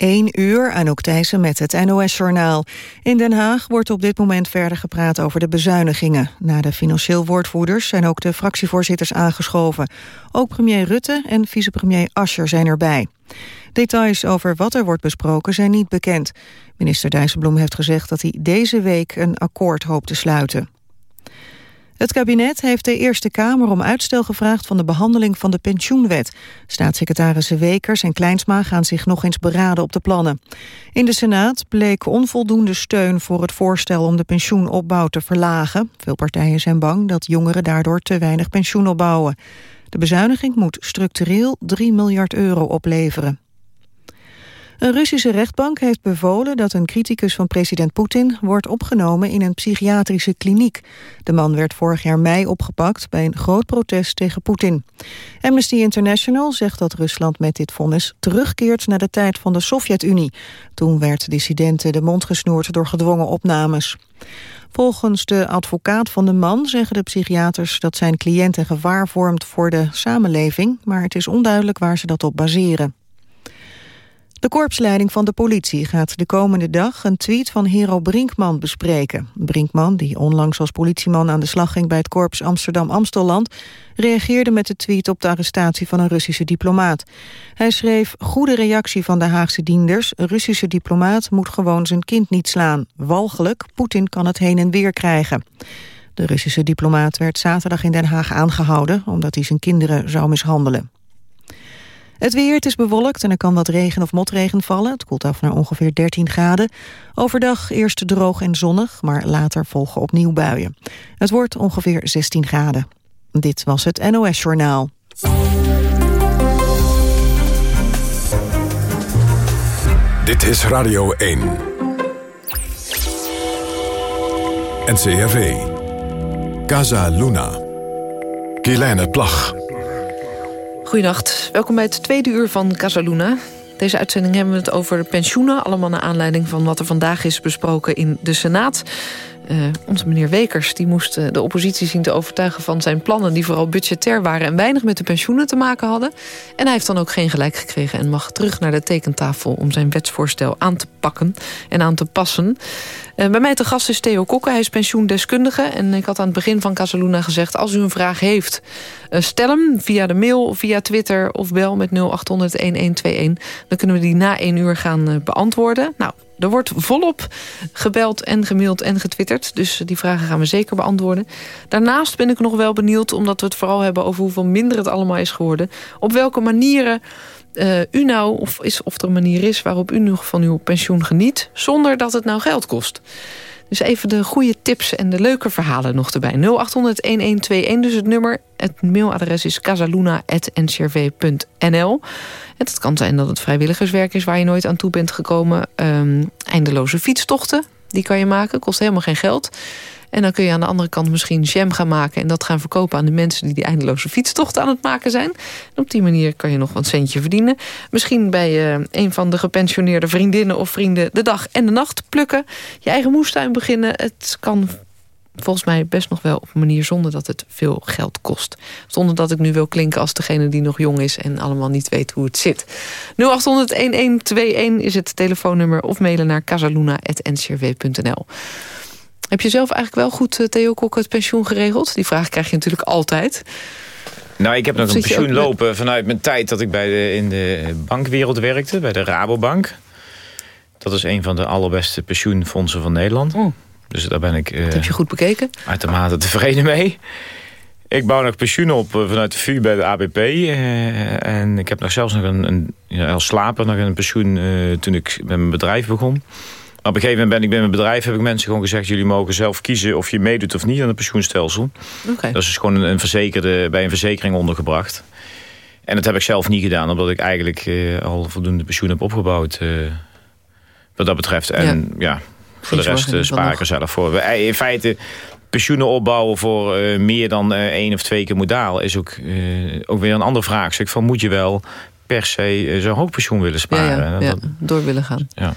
1 uur, Anouk Thijssen met het NOS-journaal. In Den Haag wordt op dit moment verder gepraat over de bezuinigingen. Na de financieel woordvoerders zijn ook de fractievoorzitters aangeschoven. Ook premier Rutte en vicepremier Ascher zijn erbij. Details over wat er wordt besproken zijn niet bekend. Minister Dijsselbloem heeft gezegd dat hij deze week een akkoord hoopt te sluiten. Het kabinet heeft de Eerste Kamer om uitstel gevraagd van de behandeling van de pensioenwet. Staatssecretarissen Wekers en Kleinsma gaan zich nog eens beraden op de plannen. In de Senaat bleek onvoldoende steun voor het voorstel om de pensioenopbouw te verlagen. Veel partijen zijn bang dat jongeren daardoor te weinig pensioen opbouwen. De bezuiniging moet structureel 3 miljard euro opleveren. Een Russische rechtbank heeft bevolen dat een criticus van president Poetin wordt opgenomen in een psychiatrische kliniek. De man werd vorig jaar mei opgepakt bij een groot protest tegen Poetin. Amnesty International zegt dat Rusland met dit vonnis terugkeert naar de tijd van de Sovjet-Unie. Toen werd dissidenten de mond gesnoerd door gedwongen opnames. Volgens de advocaat van de man zeggen de psychiaters dat zijn cliënt een gevaar vormt voor de samenleving, maar het is onduidelijk waar ze dat op baseren. De korpsleiding van de politie gaat de komende dag een tweet van Hero Brinkman bespreken. Brinkman, die onlangs als politieman aan de slag ging bij het korps Amsterdam-Amstelland, reageerde met de tweet op de arrestatie van een Russische diplomaat. Hij schreef, goede reactie van de Haagse dienders, Russische diplomaat moet gewoon zijn kind niet slaan. Walgelijk, Poetin kan het heen en weer krijgen. De Russische diplomaat werd zaterdag in Den Haag aangehouden omdat hij zijn kinderen zou mishandelen. Het weer, het is bewolkt en er kan wat regen of motregen vallen. Het koelt af naar ongeveer 13 graden. Overdag eerst droog en zonnig, maar later volgen opnieuw buien. Het wordt ongeveer 16 graden. Dit was het NOS Journaal. Dit is Radio 1. NCRV. Casa Luna. Kielijne Plag. Goedenacht, welkom bij het tweede uur van Casaluna. Deze uitzending hebben we het over pensioenen. Allemaal naar aanleiding van wat er vandaag is besproken in de Senaat. Uh, onze meneer Wekers die moest uh, de oppositie zien te overtuigen van zijn plannen... die vooral budgetair waren en weinig met de pensioenen te maken hadden. En hij heeft dan ook geen gelijk gekregen... en mag terug naar de tekentafel om zijn wetsvoorstel aan te pakken en aan te passen. Uh, bij mij te gast is Theo Kokke, hij is pensioendeskundige. En ik had aan het begin van Casaluna gezegd... als u een vraag heeft, stel hem via de mail, via Twitter... of bel met 0800-1121. Dan kunnen we die na één uur gaan beantwoorden. Nou, er wordt volop gebeld en gemaild en getwitterd. Dus die vragen gaan we zeker beantwoorden. Daarnaast ben ik nog wel benieuwd, omdat we het vooral hebben... over hoeveel minder het allemaal is geworden. Op welke manieren uh, u nou, of, is, of er een manier is waarop u nog van uw pensioen geniet... zonder dat het nou geld kost. Dus even de goede tips en de leuke verhalen nog erbij. 0800-1121, dus het nummer. Het mailadres is casaluna.ncrv.nl. Het kan zijn dat het vrijwilligerswerk is waar je nooit aan toe bent gekomen. Um, eindeloze fietstochten, die kan je maken, kost helemaal geen geld. En dan kun je aan de andere kant misschien jam gaan maken... en dat gaan verkopen aan de mensen die die eindeloze fietstochten aan het maken zijn. En op die manier kan je nog wat centje verdienen. Misschien bij uh, een van de gepensioneerde vriendinnen of vrienden... de dag en de nacht plukken, je eigen moestuin beginnen. Het kan volgens mij best nog wel op een manier zonder dat het veel geld kost. Zonder dat ik nu wil klinken als degene die nog jong is... en allemaal niet weet hoe het zit. 0800-1121 is het telefoonnummer of mailen naar casaluna.ncrw.nl. Heb je zelf eigenlijk wel goed, eh, Theo Kok, het pensioen geregeld? Die vraag krijg je natuurlijk altijd. Nou, ik heb nog een pensioen lopen vanuit mijn tijd dat ik bij de, in de bankwereld werkte, bij de Rabobank. Dat is een van de allerbeste pensioenfondsen van Nederland. Oh. Dus daar ben ik... dat heb je goed bekeken? Uitermate tevreden mee. Ik bouw nog pensioen op eh, vanuit de VU bij de ABP. Uh, en ik heb nog zelfs nog een, een ja, als slaper nog een pensioen uh, toen ik met mijn bedrijf begon op een gegeven moment ben ik bij mijn bedrijf... heb ik mensen gewoon gezegd... jullie mogen zelf kiezen of je meedoet of niet aan het pensioenstelsel. Okay. Dat is dus gewoon een, verzekerde, bij een verzekering ondergebracht. En dat heb ik zelf niet gedaan... omdat ik eigenlijk uh, al voldoende pensioen heb opgebouwd... Uh, wat dat betreft. En ja, ja voor de rest uh, spaar ik er zelf voor. In feite pensioenen opbouwen voor meer dan één of twee keer modaal... is ook, ook weer een ander vraagstuk. Van moet je wel per se zo'n hoog pensioen willen sparen? Ja, ja, ja, door willen gaan. Ja.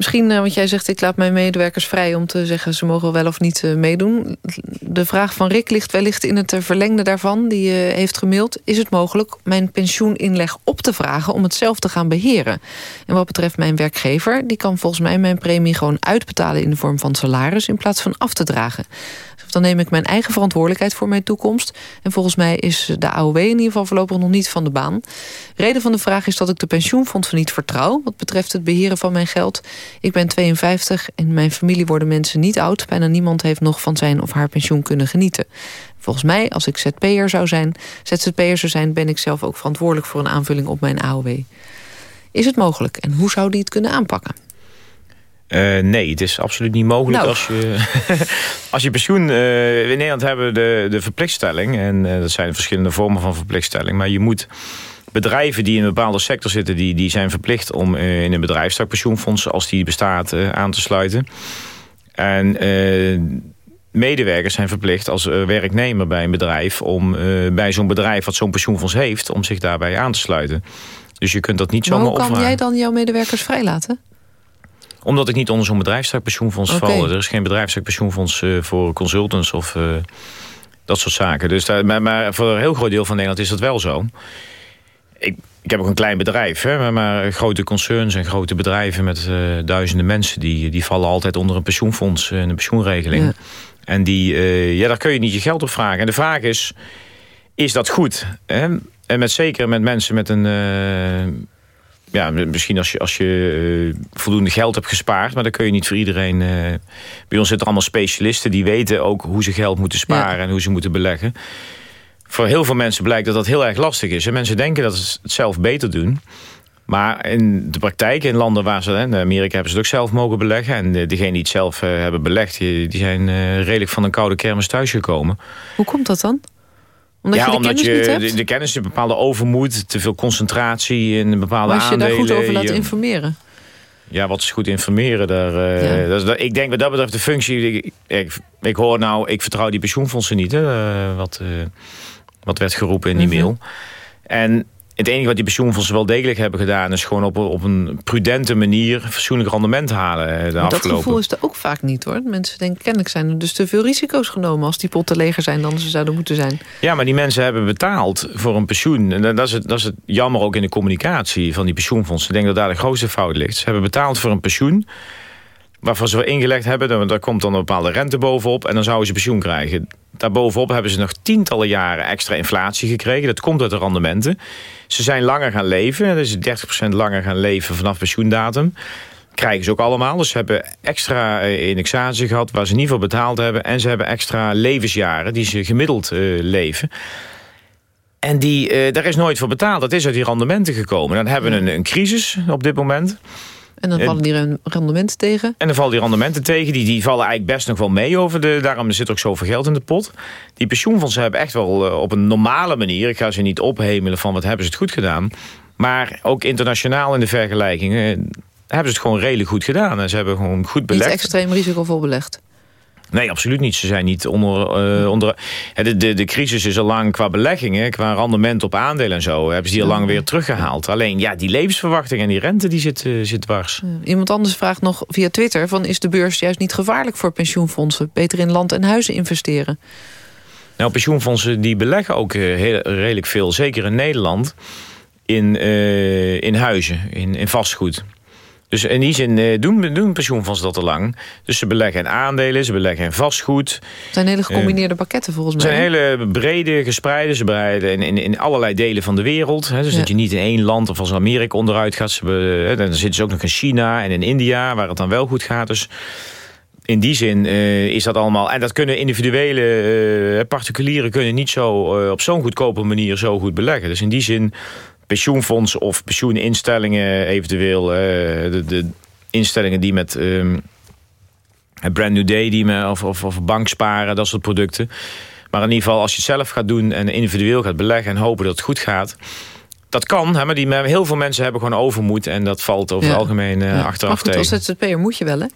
Misschien, want jij zegt ik laat mijn medewerkers vrij om te zeggen ze mogen wel of niet meedoen. De vraag van Rick ligt wellicht in het verlengde daarvan. Die heeft gemaild. Is het mogelijk mijn pensioeninleg op te vragen om het zelf te gaan beheren? En wat betreft mijn werkgever, die kan volgens mij mijn premie gewoon uitbetalen in de vorm van salaris in plaats van af te dragen. Dan neem ik mijn eigen verantwoordelijkheid voor mijn toekomst. En volgens mij is de AOW in ieder geval voorlopig nog niet van de baan. Reden van de vraag is dat ik de pensioenfondsen niet vertrouw... wat betreft het beheren van mijn geld. Ik ben 52 en in mijn familie worden mensen niet oud. Bijna niemand heeft nog van zijn of haar pensioen kunnen genieten. Volgens mij, als ik ZP'er zou zijn, ZZP'er zou zijn... ben ik zelf ook verantwoordelijk voor een aanvulling op mijn AOW. Is het mogelijk en hoe zou die het kunnen aanpakken? Uh, nee, het is absoluut niet mogelijk nou. als, je, als je pensioen... Uh, in Nederland hebben we de, de verplichtstelling. En uh, dat zijn verschillende vormen van verplichtstelling. Maar je moet bedrijven die in een bepaalde sector zitten... die, die zijn verplicht om in een bedrijfstakpensioenfonds... als die bestaat, aan te sluiten. En medewerkers zijn verplicht als werknemer bij een bedrijf... om bij zo'n bedrijf wat zo'n pensioenfonds heeft... om zich daarbij aan te sluiten. Dus je kunt dat niet zomaar opvragen. hoe kan jij dan jouw medewerkers vrijlaten? Omdat ik niet onder zo'n bedrijfstakpensioenfonds okay. val. Er is geen bedrijfstakpensioenfonds uh, voor consultants of uh, dat soort zaken. Dus daar, maar, maar, voor een heel groot deel van Nederland is dat wel zo. Ik, ik heb ook een klein bedrijf, hè, maar, maar grote concerns en grote bedrijven met uh, duizenden mensen... Die, die vallen altijd onder een pensioenfonds en een pensioenregeling. Ja. En die, ja, daar kun je niet je geld op vragen. En de vraag is, is dat goed? Hè? En met, zeker met mensen met een ja, misschien als je, als je uh, voldoende geld hebt gespaard... maar dan kun je niet voor iedereen... Uh, bij ons zitten allemaal specialisten die weten ook hoe ze geld moeten sparen... en hoe ze moeten beleggen. Voor heel veel mensen blijkt dat dat heel erg lastig is. En mensen denken dat ze het zelf beter doen... Maar in de praktijk, in landen waar ze... in Amerika hebben ze het ook zelf mogen beleggen. En degenen die het zelf hebben belegd... die, die zijn redelijk van een koude kermis thuisgekomen. Hoe komt dat dan? Omdat ja, je de omdat kennis je niet hebt? De, de, kennis, een bepaalde overmoed, te veel concentratie in een bepaalde maar als je aandelen. daar goed over laat informeren? Ja, wat is goed informeren? Daar, uh, ja. dat, ik denk wat dat betreft de functie... Ik, ik, ik, hoor nou, ik vertrouw die pensioenfondsen niet. Hè, uh, wat, uh, wat werd geroepen in die mm -hmm. mail. En het enige wat die pensioenfondsen wel degelijk hebben gedaan... is gewoon op, op een prudente manier fatsoenlijk rendement halen. De maar afgelopen. dat gevoel is er ook vaak niet hoor. Mensen denken, kennelijk zijn er dus te veel risico's genomen... als die potten leger zijn dan ze zouden moeten zijn. Ja, maar die mensen hebben betaald voor een pensioen. En dat is het, dat is het jammer ook in de communicatie van die pensioenfondsen. Ik denk dat daar de grootste fout ligt. Ze hebben betaald voor een pensioen waarvan ze wel ingelegd hebben. Daar komt dan een bepaalde rente bovenop en dan zouden ze pensioen krijgen. Daarbovenop hebben ze nog tientallen jaren extra inflatie gekregen. Dat komt uit de rendementen. Ze zijn langer gaan leven. Dus 30% langer gaan leven vanaf pensioendatum. Krijgen ze ook allemaal. Dus ze hebben extra indexatie gehad waar ze ieder geval betaald hebben. En ze hebben extra levensjaren die ze gemiddeld uh, leven. En die, uh, daar is nooit voor betaald. Dat is uit die rendementen gekomen. Dan hebben we een, een crisis op dit moment. En dan vallen die rendementen tegen? En dan vallen die rendementen tegen. Die, die vallen eigenlijk best nog wel mee over de... Daarom zit er ook zoveel geld in de pot. Die pensioenfondsen hebben echt wel uh, op een normale manier... ik ga ze niet ophemelen van wat hebben ze het goed gedaan... maar ook internationaal in de vergelijkingen... hebben ze het gewoon redelijk goed gedaan. En ze hebben gewoon goed belegd. Niet extreem risicovol belegd? Nee, absoluut niet. Ze zijn niet onder... Uh, onder de, de, de crisis is al lang qua beleggingen, qua rendement op aandelen en zo... hebben ze die al lang weer teruggehaald. Alleen, ja, die levensverwachting en die rente, die zit, uh, zit dwars. Iemand anders vraagt nog via Twitter... van is de beurs juist niet gevaarlijk voor pensioenfondsen? Beter in land en huizen investeren? Nou, pensioenfondsen die beleggen ook uh, heel, redelijk veel, zeker in Nederland... in, in huizen, in, in vastgoed. Dus in die zin uh, doen, doen pensioenfondsen dat al lang. Dus ze beleggen in aandelen, ze beleggen in vastgoed. Het zijn hele gecombineerde uh, pakketten volgens mij. Het zijn hele brede, gespreide. Ze bereiden in, in, in allerlei delen van de wereld. Hè, dus ja. dat je niet in één land of als Amerika onderuit gaat. Ze be, dan zitten ze ook nog in China en in India, waar het dan wel goed gaat. Dus in die zin uh, is dat allemaal... En dat kunnen individuele particulieren kunnen niet zo op zo'n goedkope manier zo goed beleggen. Dus in die zin pensioenfondsen of pensioeninstellingen eventueel. De, de, instellingen die met um, Brand New Day die me, of, of, of banksparen, dat soort producten. Maar in ieder geval als je het zelf gaat doen en individueel gaat beleggen... en hopen dat het goed gaat... Dat kan, hè, maar die, heel veel mensen hebben gewoon overmoed... en dat valt over ja. het algemeen uh, ja. achteraf goed, tegen. als ZZP'er moet je wel, hè?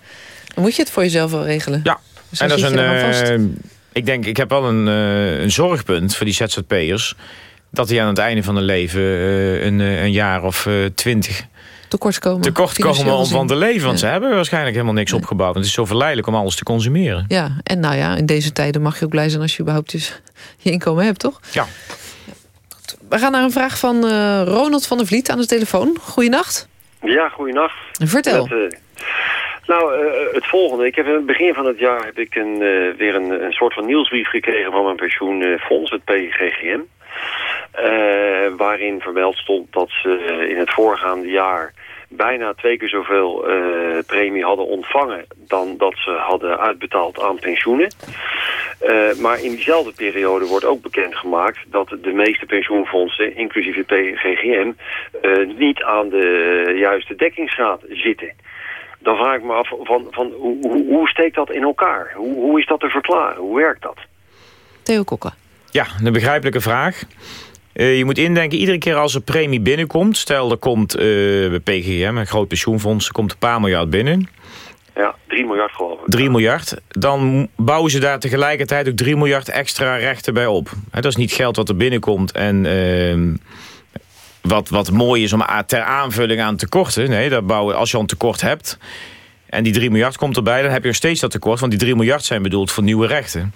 Dan moet je het voor jezelf wel regelen. Ja, dus en dat is een... Uh, ik denk, ik heb wel een, uh, een zorgpunt voor die ZZP'ers dat die aan het einde van hun leven een, een jaar of twintig tekort komen. Tekort komen om van te leven. Want ze hebben waarschijnlijk helemaal niks opgebouwd. Het is zo verleidelijk om alles te consumeren. Ja, en nou ja, in deze tijden mag je ook blij zijn... als je überhaupt dus je inkomen hebt, toch? Ja. We gaan naar een vraag van uh, Ronald van der Vliet aan de telefoon. Goeienacht. Ja, goeienacht. Vertel. uh, nou, uh, het volgende. Ik heb in het begin van het jaar heb ik een, weer een, een soort van nieuwsbrief gekregen van mijn pensioenfonds, het PGGM. Waarin vermeld stond dat ze in het voorgaande jaar bijna twee keer zoveel uh, premie hadden ontvangen dan dat ze hadden uitbetaald aan pensioenen. Uh, maar in diezelfde periode wordt ook bekendgemaakt dat de meeste pensioenfondsen, inclusief het PGGM, uh, niet aan de juiste dekkingsgraad zitten. Dan vraag ik me af, van, van, hoe, hoe, hoe steekt dat in elkaar? Hoe, hoe is dat te verklaren? Hoe werkt dat? Theo Kokken. Ja, een begrijpelijke vraag. Uh, je moet indenken, iedere keer als er premie binnenkomt... stel er komt uh, bij PGM, een groot pensioenfonds... er komt een paar miljard binnen... Ja, 3 miljard geloof ik. 3 miljard. Dan bouwen ze daar tegelijkertijd ook 3 miljard extra rechten bij op. He, dat is niet geld wat er binnenkomt en uh, wat, wat mooi is om ter aanvulling aan tekorten. Nee, dat bouwen, als je al een tekort hebt en die 3 miljard komt erbij... dan heb je nog steeds dat tekort, want die 3 miljard zijn bedoeld voor nieuwe rechten.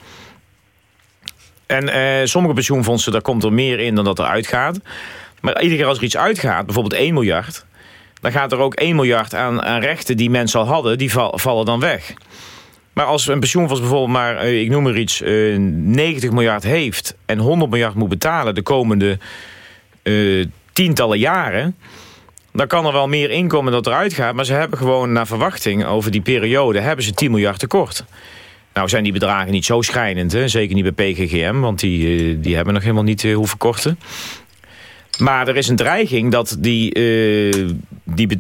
En uh, sommige pensioenfondsen, daar komt er meer in dan dat er uitgaat. Maar iedere keer als er iets uitgaat, bijvoorbeeld 1 miljard... dan gaat er ook 1 miljard aan, rechten die mensen al hadden, die val, vallen dan weg. Maar als een pensioenfonds bijvoorbeeld maar, uh, ik noem er iets, uh, 90 miljard heeft... en 100 miljard moet betalen de komende tientallen jaren... dan kan er wel meer inkomen dat eruit gaat... maar ze hebben gewoon naar verwachting over die periode... hebben ze 10 miljard tekort. Nou zijn die bedragen niet zo schrijnend, hè? zeker niet bij PGGM... want die, uh, die hebben nog helemaal niet uh, hoeven korten. Maar er is een dreiging dat die, uh, die be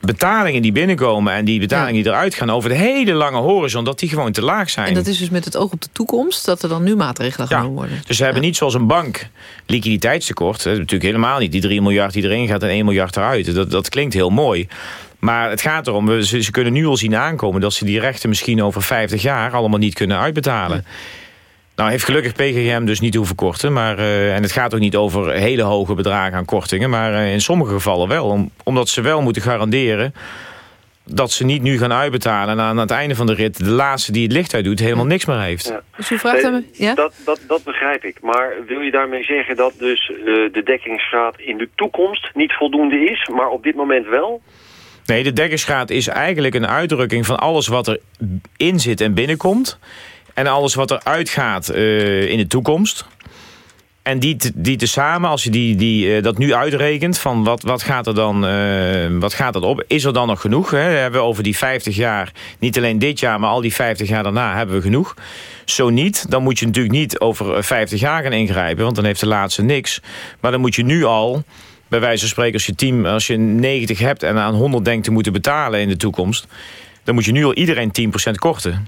betalingen die binnenkomen... en die betalingen ja. die eruit gaan over de hele lange horizon... dat die gewoon te laag zijn. En dat is dus met het oog op de toekomst... dat er dan nu maatregelen ja. genomen worden. Dus ze hebben ja. niet zoals een bank liquiditeitstekort. Natuurlijk helemaal niet. Die 3 miljard die erin gaat en 1 miljard eruit. Dat, dat klinkt heel mooi. Maar het gaat erom, ze, ze, kunnen nu al zien aankomen... dat ze die rechten misschien over 50 jaar allemaal niet kunnen uitbetalen. Ja. Nou heeft gelukkig PGM dus niet hoeven korten. Maar, uh, en het gaat ook niet over hele hoge bedragen aan kortingen. Maar uh, in sommige gevallen wel. Om, omdat ze wel moeten garanderen dat ze niet nu gaan uitbetalen... en aan het einde van de rit de laatste die het licht uit doet... helemaal niks meer heeft. Ja. Dus u vraagt hem... Ja? Dat, dat, dat begrijp ik. Maar wil je daarmee zeggen dat dus uh, de dekkingsgraad in de toekomst niet voldoende is... maar op dit moment wel? Nee, de dekkingsgraad is eigenlijk een uitdrukking van alles wat er in zit en binnenkomt. En alles wat er uitgaat uh, in de toekomst. En die, die tezamen, als je die, die, uh, dat nu uitrekent, van wat, wat, gaat er dan, uh, wat gaat dat op? Is er dan nog genoeg? Hè? We hebben over die 50 jaar, niet alleen dit jaar, maar al die 50 jaar daarna hebben we genoeg. Zo niet, dan moet je natuurlijk niet over 50 jaar gaan ingrijpen, want dan heeft de laatste niks. Maar dan moet je nu al bij wijze van spreken, als je, team, als je 90 hebt en aan 100 denkt te moeten betalen in de toekomst, dan moet je nu al iedereen 10% korten.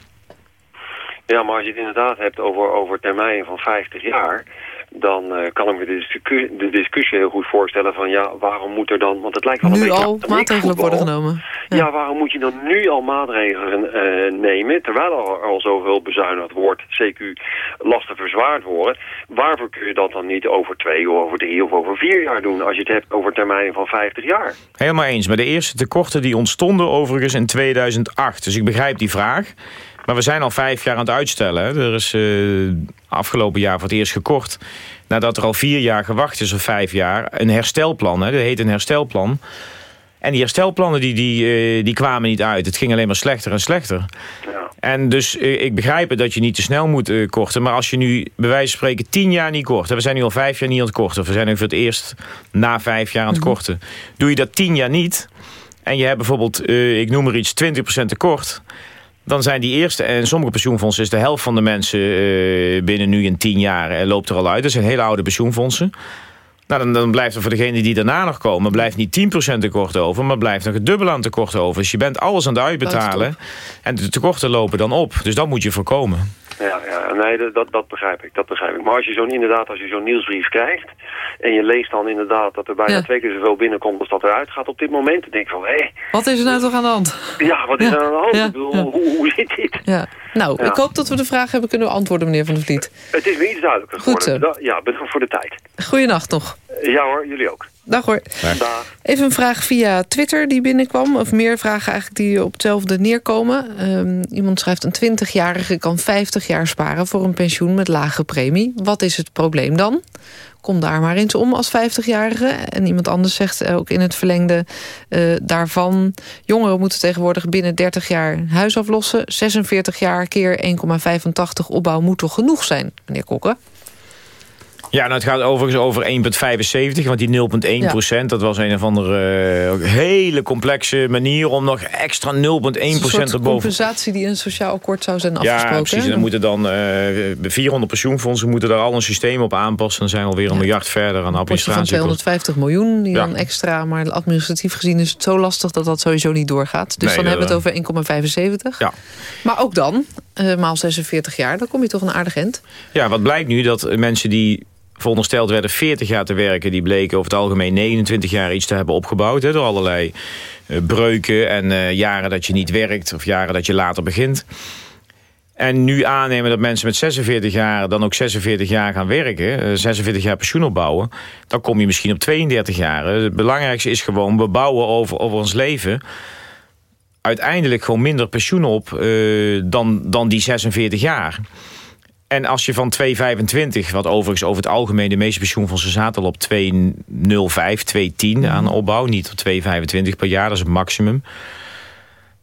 Ja, maar als je het inderdaad hebt over, over termijnen van 50 jaar, dan uh, kan ik me de discussie, de discussie heel goed voorstellen van ja, waarom moet er dan, want het lijkt wel nu een beetje... al maatregelen worden genomen. Ja. ja. waarom moet je dan nu al maatregelen uh, nemen, terwijl er al zoveel bezuinigd wordt, CQ lasten verzwaard worden. Waarvoor kun je dat dan niet over twee of over drie of over vier jaar doen, als je het hebt over termijnen van 50 jaar? Helemaal eens, maar de eerste tekorten die ontstonden overigens in 2008, dus ik begrijp die vraag. Maar we zijn al vijf jaar aan het uitstellen. Hè. Er is uh, afgelopen jaar voor het eerst gekort. Nadat er al vier jaar gewacht is of vijf jaar. Een herstelplan. Hè. Dat heet een herstelplan. En die herstelplannen die, die, uh, die kwamen niet uit. Het ging alleen maar slechter en slechter. Ja. En dus uh, ik begrijp het dat je niet te snel moet uh, korten. Maar als je nu bij wijze van spreken tien jaar niet kort. We zijn nu al vijf jaar niet aan het korten. We zijn nu voor het eerst na vijf jaar aan het korten. Doe je dat tien jaar niet. En je hebt bijvoorbeeld, ik noem er iets, 20% tekort dan zijn die eerste, en sommige pensioenfondsen is de helft van de mensen uh, binnen nu in tien jaar uh, loopt er al uit. Dat zijn hele oude pensioenfondsen. Nou, dan, dan blijft er voor degenen die daarna nog komen, blijft niet 10% tekort over, maar blijft nog het dubbele aan tekort over. Dus je bent alles aan het uitbetalen en de tekorten lopen dan op. Dus dat moet je voorkomen. Ja, ja nee, dat, dat begrijp ik, dat begrijp ik. Maar als je zo'n inderdaad, als je zo'n nieuwsbrief krijgt... en je leest dan inderdaad dat er bijna twee keer zoveel binnenkomt als dat eruit gaat op dit moment... dan denk ik van, hé... Hey, wat is er nou toch aan de hand? Ja, wat is er aan de hand? Ik bedoel, hoe, hoe zit dit? Ja. Nou, ik hoop dat we de vraag hebben kunnen beantwoorden, meneer Van der Vliet. Het is weer iets duidelijker geworden. Goed zo. Ja, bedankt voor de tijd. Goeienacht nog. Ja hoor, jullie ook. Dag hoor. Dag. Even een vraag via Twitter die binnenkwam. Of meer vragen eigenlijk die op hetzelfde neerkomen. Um, iemand schrijft een 20-jarige kan 50 jaar sparen voor een pensioen met lage premie. Wat is het probleem dan? Kom daar maar eens om als 50-jarige. En iemand anders zegt ook in het verlengde uh, daarvan... jongeren moeten tegenwoordig binnen 30 jaar huis aflossen. 46 jaar keer 1,85 opbouw moet toch genoeg zijn, meneer Kokken? Ja, nou, het gaat overigens over 1,75, want die 0,1 procent... dat was een of andere uh, hele complexe manier om nog extra 0,1 procent erboven... compensatie die in een sociaal akkoord zou zijn afgesproken. Ja, precies. En dan moeten dan uh, eh, 400 pensioenfondsen moeten daar al een systeem op aanpassen. Dan zijn we alweer een miljard verder aan administratie. van 250 miljoen, die dan extra. Maar administratief gezien is het zo lastig dat dat sowieso niet doorgaat. Dus dan hebben we het over 1,75. Ja. Maar ook dan, uh, maal 46 jaar, dan kom je toch een aardig end. Ja, wat blijkt nu dat mensen die verondersteld werden 40 jaar te werken... die bleken over het algemeen 29 jaar iets te hebben opgebouwd... Door allerlei uh, breuken en uh, jaren dat je niet werkt... of jaren dat je later begint. En nu aannemen dat mensen met 46 jaar dan ook 46 jaar gaan werken... Uh, 46 jaar pensioen opbouwen... dan kom je misschien op 32 jaar. Het belangrijkste is gewoon, we bouwen over, over ons leven uiteindelijk gewoon minder pensioen op dan, dan die 46 jaar. En als je van 2,25, wat overigens over het algemeen de meeste pensioenfondsen zaten al op 2,05, 2,10 aan opbouw, niet op 2,25 per jaar, dat is het maximum.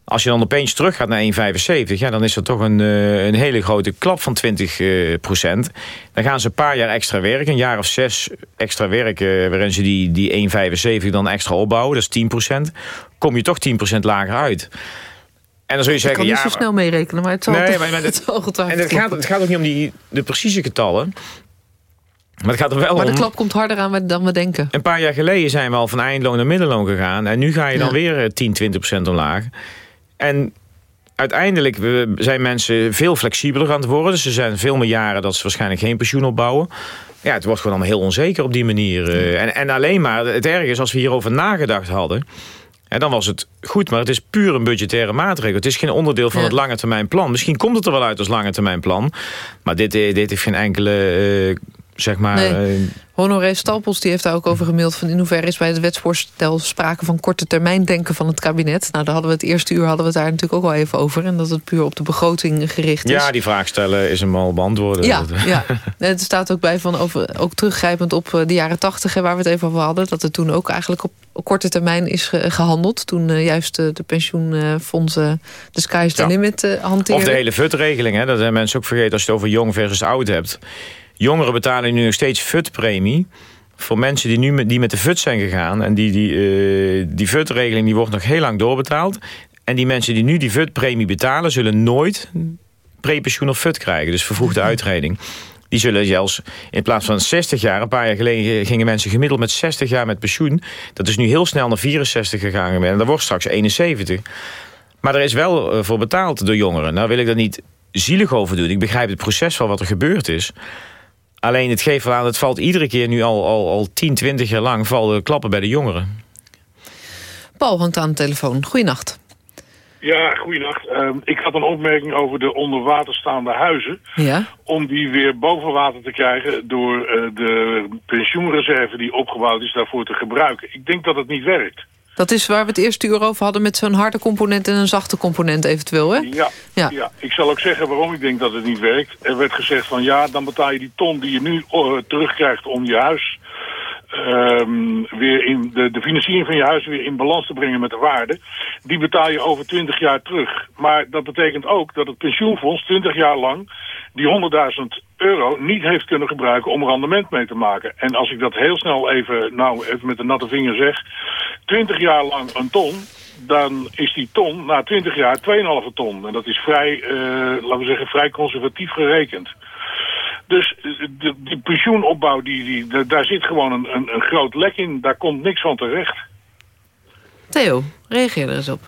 Als je dan opeens terug gaat naar 1,75, ja, dan is dat toch een, uh, een hele grote klap van 20 uh, procent. Dan gaan ze een paar jaar extra werken, een jaar of zes extra werken... waarin ze die, die 1,75 dan extra opbouwen, dat is 10 procent. Kom je toch 10 procent lager uit. En dan zul je zeggen, kan niet ja, zo snel meerekenen, maar het zal, nee, maar, maar het, het En het gaat, het gaat ook niet om die, de precieze getallen. Maar, het gaat er wel maar de klap komt harder aan dan we denken. Een paar jaar geleden zijn we al van eindloon naar middenloon gegaan. En nu ga je dan weer 10, eh, 20 procent omlaag. En uiteindelijk zijn mensen veel flexibeler aan het worden. Dus er zijn veel meer jaren dat ze waarschijnlijk geen pensioen opbouwen. Ja, het wordt gewoon allemaal heel onzeker op die manier. Eh. En, en alleen maar, het erg is, als we hierover nagedacht hadden... En dan was het goed, maar het is puur een budgettaire maatregel. Het is geen onderdeel van het lange termijn plan. Misschien komt het er wel uit als lange termijn plan. Maar dit, eh, dit heeft geen enkele, uh, zeg maar... Nee. Uh, Honoré Stalpels die heeft daar ook over gemaild... van in hoeverre is bij het wetsvoorstel sprake van korte termijn denken van het kabinet. Nou, daar hadden we het eerste uur hadden we het daar natuurlijk ook al even over. En dat het puur op de begroting gericht is. Ja, die vraag stellen is hem al beantwoorden. Ja, ja. het staat ook bij van over, ook teruggrijpend op de jaren tachtig... waar we het even over hadden. Dat het toen ook eigenlijk op korte termijn is gehandeld. Toen uh, juist de, de pensioenfondsen de sky's the limit uh, hanteerden. Of de hele FUT-regeling. Dat zijn mensen ook vergeten als je het over jong versus oud hebt. Jongeren betalen nu nog steeds FUT-premie voor mensen die nu met, die met de FUT zijn gegaan. En die, die, uh, die FUT-regeling die wordt nog heel lang doorbetaald. En die mensen die nu die FUT-premie betalen... zullen nooit prepensioen of FUT krijgen. Dus vervroegde uitreding. Die zullen zelfs in plaats van 60 jaar... een paar jaar geleden gingen mensen gemiddeld met 60 jaar met pensioen. Dat is nu heel snel naar 64 gegaan. En dat wordt straks 71. Maar er is wel eh, voor betaald door jongeren. Nou wil ik dat niet zielig over doen. Ik begrijp het proces van wat er gebeurd is. Alleen het geeft wel aan, het valt iedere keer nu al, al, al 10, 20 jaar lang... vallen klappen bij de jongeren. Paul hangt aan de telefoon. Goeienacht. Ja, goeienacht. Uh, ik had een opmerking over de onder water staande huizen. Ja? Om die weer boven water te krijgen door uh, de pensioenreserve die opgebouwd is daarvoor te gebruiken. Ik denk dat het niet werkt. Dat is waar we het eerste uur over hadden met zo'n harde component en een zachte component eventueel, hè? Ja, ja. ja. ik zal ook zeggen waarom ik denk dat het niet werkt. Er werd gezegd van ja, dan betaal je die ton die je nu uh, terugkrijgt om je huis um, weer in de, de financiering van je huis weer in balans te brengen met de waarde, die betaal je over 20 jaar terug. Maar dat betekent ook dat het pensioenfonds 20 jaar lang die 100.000 euro niet heeft kunnen gebruiken om rendement mee te maken. En als ik dat heel snel even, nou, even met de natte vinger zeg, 20 jaar lang een ton, dan is die ton na 20 jaar 2,5 ton. En dat is vrij, uh, laten we zeggen, vrij conservatief gerekend. Dus de, die pensioenopbouw, die, die, daar zit gewoon een, een, een groot lek in. Daar komt niks van terecht. Theo, reageer er eens op.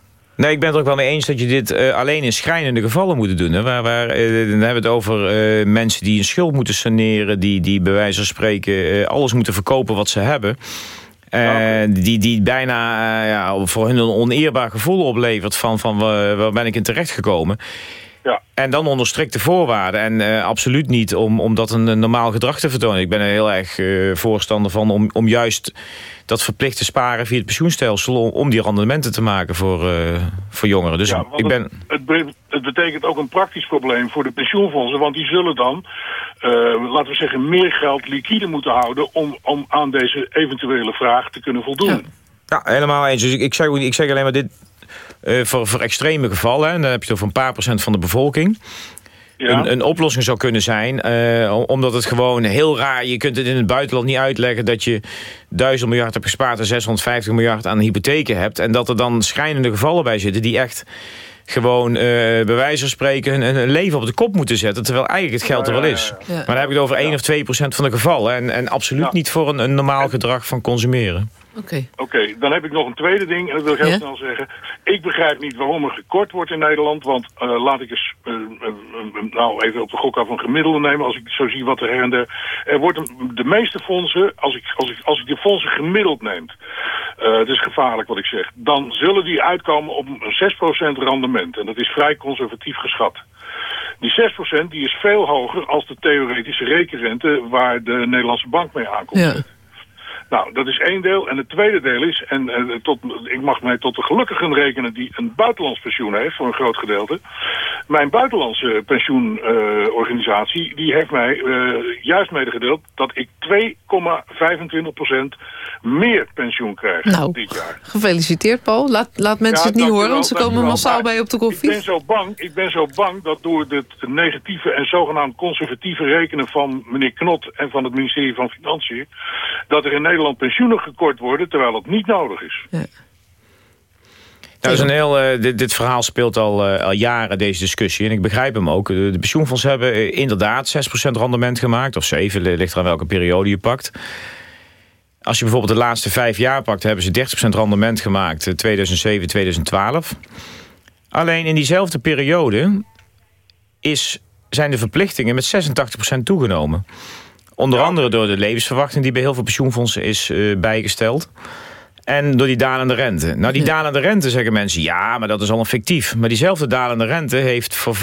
Nee, ik ben het er ook wel mee eens dat je dit uh, alleen in schrijnende gevallen moet doen. Hè? Waar, waar, uh, dan hebben we het over uh, mensen die een schuld moeten saneren... die, die bij wijze van spreken alles moeten verkopen wat ze hebben... Okay. die, die bijna ja, voor hun een oneerbaar gevoel oplevert... van, van waar ben ik in terecht gekomen. Ja. En dan onder strikte voorwaarden. En uh, absoluut niet om, om dat een, een, normaal gedrag te vertonen. Ik ben er heel erg uh, voorstander van om, om juist dat verplichte sparen via het pensioenstelsel... om, om die rendementen te maken voor, uh, voor jongeren. Dus ja, ik ben... Het, het, het, betekent ook een praktisch probleem voor de pensioenfondsen. Want die zullen dan, laten we zeggen, meer geld liquide moeten houden... om, om aan deze eventuele vraag te kunnen voldoen. Ja. Ja, helemaal eens. Dus ik, ik, zeg, ik zeg alleen maar dit uh, voor, voor extreme gevallen. En dan heb je het over een paar procent van de bevolking. Ja. Een, een, oplossing zou kunnen zijn. Uh, omdat het gewoon heel raar... Je kunt het in het buitenland niet uitleggen... dat je 1000 miljard hebt gespaard... en 650 miljard aan hypotheken hebt. En dat er dan schijnende gevallen bij zitten... die echt gewoon uh, bij wijze van spreken hun, hun, leven op de kop moeten zetten... terwijl eigenlijk het geld er wel is. Maar dan heb ik het over 1 of 2 procent van de gevallen. En, en absoluut niet voor een, een normaal gedrag van consumeren. Oké. Okay. Oké, dan heb ik nog een tweede ding, en dat wil ik heel snel zeggen. Ik begrijp niet waarom er gekort wordt in Nederland, want uh, laat ik eens uh, uh, nou even op de gok af een gemiddelde nemen, als ik zo zie wat er her en der... Er wordt een, de meeste fondsen, als ik, als, ik, als ik de fondsen gemiddeld neem, het is gevaarlijk wat ik zeg, dan zullen die uitkomen op een 6% rendement. En dat is vrij conservatief geschat. Die 6% die is veel hoger als de theoretische rekenrente waar de Nederlandse bank mee aankomt. Ja. Nou, dat is één deel. En het tweede deel is, en, en tot, ik mag mij tot de gelukkigen rekenen die een buitenlands pensioen heeft, voor een groot gedeelte. Mijn buitenlandse pensioenorganisatie, uh, die heeft mij uh, juist medegedeeld dat ik 2,25% meer pensioen krijg nou, dit jaar. Gefeliciteerd Paul. Laat, laat mensen ja, het niet horen, want ze komen massaal bij op de koffie. Ik ben, zo bang, ik ben zo bang dat door het negatieve en zogenaamd conservatieve rekenen van meneer Knot en van het ministerie van Financiën, dat er in Nederland pensioenen gekort worden, terwijl het niet nodig is. Ja. Nou, is een heel, uh, dit, dit, verhaal speelt al, uh, al jaren, deze discussie. En ik begrijp hem ook. De, de pensioenfondsen hebben uh, inderdaad 6% rendement gemaakt. Of 7, ligt aan welke periode je pakt. Als je bijvoorbeeld de laatste vijf jaar pakt... hebben ze 30% rendement gemaakt, 2007, 2012. Alleen in diezelfde periode is, zijn de verplichtingen met 86% toegenomen. Onder ja. andere door de levensverwachting die bij heel veel pensioenfondsen is uh, bijgesteld. En door die dalende rente. Nou, die dalende rente zeggen mensen, ja, maar dat is al een fictief. Maar diezelfde dalende rente heeft voor 85%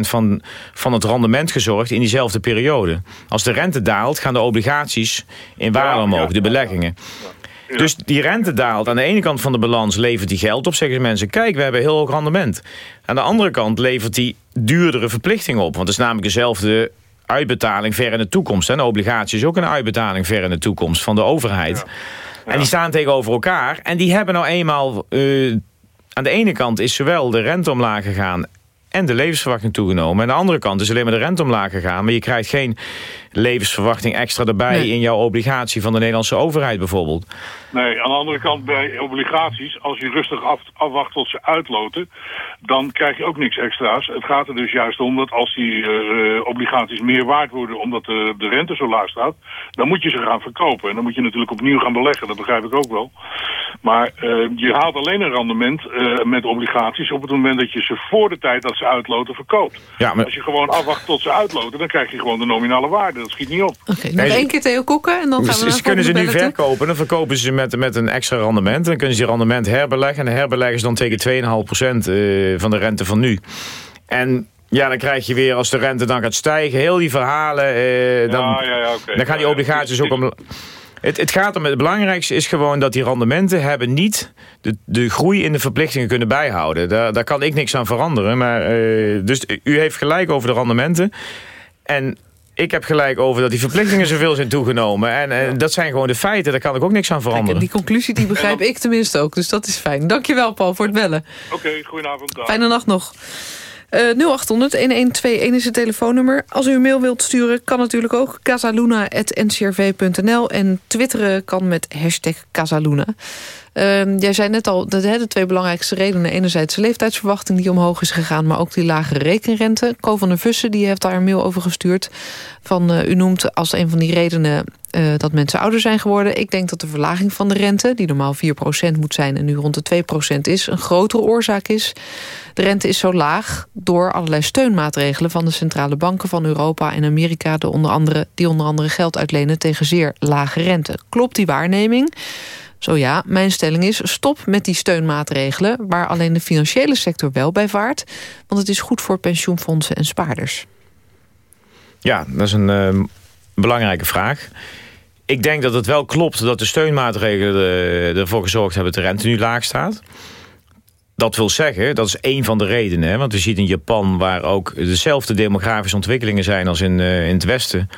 van, van het rendement gezorgd in diezelfde periode. Als de rente daalt, gaan de obligaties in waarde omhoog, de beleggingen. Dus die rente daalt. Aan de ene kant van de balans levert die geld op. Zeggen mensen, kijk, we hebben heel hoog rendement. Aan de andere kant levert die duurdere verplichtingen op. Want het is namelijk dezelfde uitbetaling ver in de toekomst. En obligatie is ook een uitbetaling ver in de toekomst van de overheid. Ja. Ja. En die staan tegenover elkaar. En die hebben nou eenmaal... Uh, aan de ene kant is zowel de rente omlaag gegaan en de levensverwachting toegenomen. En aan de andere kant is alleen maar de rente omlaag gegaan. Maar je krijgt geen levensverwachting extra erbij... Nee. in jouw obligatie van de Nederlandse overheid bijvoorbeeld. Nee, aan de andere kant bij obligaties... als je rustig af, afwacht tot ze uitloten... dan krijg je ook niks extra's. Het gaat er dus juist om dat als die uh, obligaties meer waard worden... omdat de, de rente zo laag staat... dan moet je ze gaan verkopen. En dan moet je natuurlijk opnieuw gaan beleggen. Dat begrijp ik ook wel. Maar uh, je haalt alleen een rendement met obligaties... op het moment dat je ze voor de tijd dat ze uitloten verkoopt. Ja, maar... Als je gewoon afwacht tot ze uitloten... dan krijg je gewoon de nominale waarde. Dat schiet niet op. Oké, okay, nog nee, één keer Theo Kokken en dan gaan we Ze kunnen ze nu verkopen. Dan verkopen ze met, met een extra rendement. Dan kunnen ze die rendement herbeleggen. En herbeleggen ze dan tegen 2,5% uh, van de rente van nu. En ja, dan krijg je weer, als de rente dan gaat stijgen... heel die verhalen. Uh, dan, ja, ja, ja, okay. dan gaan die obligaties ook om... Het, het, gaat om, het belangrijkste is gewoon dat die rendementen hebben niet de, de groei in de verplichtingen kunnen bijhouden. Daar, daar kan ik niks aan veranderen. Maar, uh, dus u heeft gelijk over de rendementen. En ik heb gelijk over dat die verplichtingen zoveel zijn toegenomen. En, en ja. dat zijn gewoon de feiten, daar kan ik ook niks aan veranderen. Kijk, die conclusie die begrijp dan... ik tenminste ook, dus dat is fijn. Dankjewel Paul voor het bellen. Oké, okay, goedenavond. Dag. Fijne nacht nog. Uh, 0800-1121 is het telefoonnummer. Als u een mail wilt sturen, kan natuurlijk ook. casaluna.ncrv.nl En twitteren kan met hashtag Casaluna. Uh, jij zei net al, dat de, de twee belangrijkste redenen... enerzijds de leeftijdsverwachting die omhoog is gegaan... maar ook die lagere rekenrente. Co van der Vussen die heeft daar een mail over gestuurd. Van, uh, u noemt als een van die redenen uh, dat mensen ouder zijn geworden. Ik denk dat de verlaging van de rente, die normaal 4% moet zijn... en nu rond de 2% is, een grotere oorzaak is. De rente is zo laag door allerlei steunmaatregelen... van de centrale banken van Europa en Amerika... De onder andere, die onder andere geld uitlenen tegen zeer lage rente. Klopt die waarneming? Zo ja, mijn stelling is stop met die steunmaatregelen... waar alleen de financiële sector wel bij vaart. Want het is goed voor pensioenfondsen en spaarders. Ja, dat is een uh, belangrijke vraag. Ik denk dat het wel klopt dat de steunmaatregelen uh, ervoor gezorgd hebben... dat de rente nu laag staat. Dat wil zeggen, dat is één van de redenen. Hè? Want we zien in Japan waar ook dezelfde demografische ontwikkelingen zijn... als in, uh, in het Westen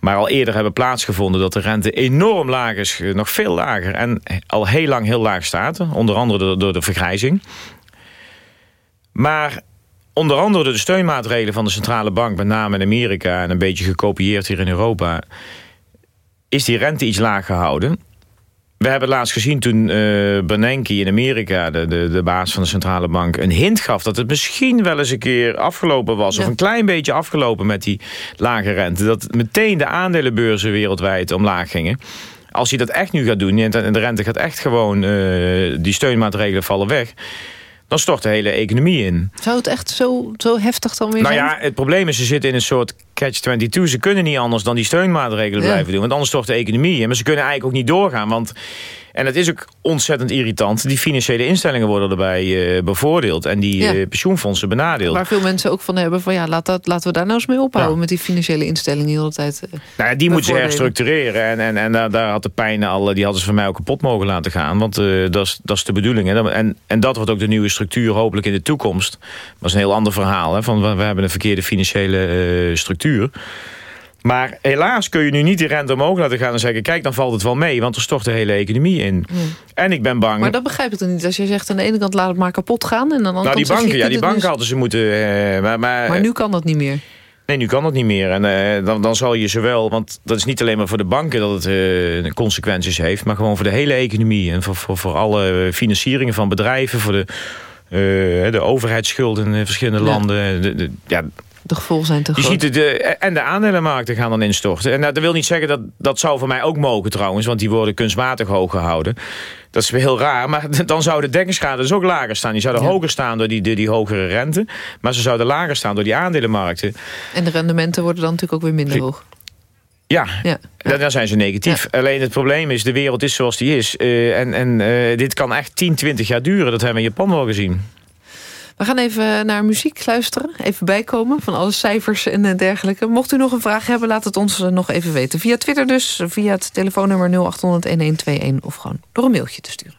maar al eerder hebben plaatsgevonden dat de rente enorm laag is, eh, nog veel lager en al heel lang heel laag staat, onder andere door, door de vergrijzing. Maar onder andere door de steunmaatregelen van de centrale bank, met name in Amerika en een beetje gekopieerd hier in Europa, is die rente iets laag gehouden. We hebben laatst gezien toen uh, Bernanke in Amerika, de, de, de baas van de centrale bank, een hint gaf dat het misschien wel eens een keer afgelopen was. Of een klein beetje afgelopen met die lage rente. Dat meteen de aandelenbeurzen wereldwijd omlaag gingen. Als hij dat echt nu gaat doen en de rente gaat echt gewoon, uh, die steunmaatregelen vallen weg dan stort de hele economie in. Zou het echt zo, zo heftig dan weer nou zijn? Nou ja, het probleem is, ze zitten in een soort catch-22. Ze kunnen niet anders dan die steunmaatregelen blijven doen. Want anders stort de economie in. Maar ze kunnen eigenlijk ook niet doorgaan. Want en het is ook ontzettend irritant. Die financiële instellingen worden erbij uh, bevoordeeld. En die uh, pensioenfondsen benadeeld. Waar veel mensen ook van hebben van ja, laat dat, laten we daar nou eens mee ophouden. Ja. Met die financiële instellingen de hele tijd. Uh, nou ja, die moeten ze herstructureren. En, en, en daar, daar had de pijn al, die hadden ze van mij ook kapot mogen laten gaan. Want dat, is, dat is de bedoeling. Hè. En, en dat wordt ook de nieuwe structuur hopelijk in de toekomst. Dat is een heel ander verhaal. Hè, van we, we hebben een verkeerde financiële structuur. Maar helaas kun je nu niet die rente omhoog laten gaan en zeggen... kijk, dan valt het wel mee, want er stort de hele economie in. Hmm. En ik ben bang... Maar dat begrijp ik dan niet. Als je zegt aan de ene kant laat het maar kapot gaan... en dan nou, die banken, ja, die banken dus... hadden ze moeten... Uh, maar, maar, maar nu kan dat niet meer. Nee, nu kan dat niet meer. En uh, dan, dan zal je zowel... Want dat is niet alleen maar voor de banken dat het uh, consequenties heeft... maar gewoon voor de hele economie. En voor, voor, voor alle financieringen van bedrijven... voor de, uh, de overheidsschulden in verschillende ja. landen. De, de, ja, de gevolgen zijn te je groot. Ziet de, en de aandelenmarkten gaan dan instorten. En nou, dat wil niet zeggen dat dat zou voor mij ook mogen trouwens. Want die worden kunstmatig hoog gehouden. Dat is heel raar. Maar dan zouden de dekkingsschade dus ook lager staan. Die zouden ja. hoger staan door die, die, die, hogere rente. Maar ze zouden lager staan door die aandelenmarkten. En de rendementen worden dan natuurlijk ook weer minder hoog. Ja, ja. dan zijn ze negatief. Ja. Alleen het probleem is, de wereld is zoals die is. Uh, en en uh, dit kan echt 10, 20 jaar duren. Dat hebben we in Japan wel gezien. We gaan even naar muziek luisteren. Even bijkomen van alle cijfers en dergelijke. Mocht u nog een vraag hebben, laat het ons nog even weten. Via Twitter dus, via het telefoonnummer 0800-1121... of gewoon door een mailtje te sturen.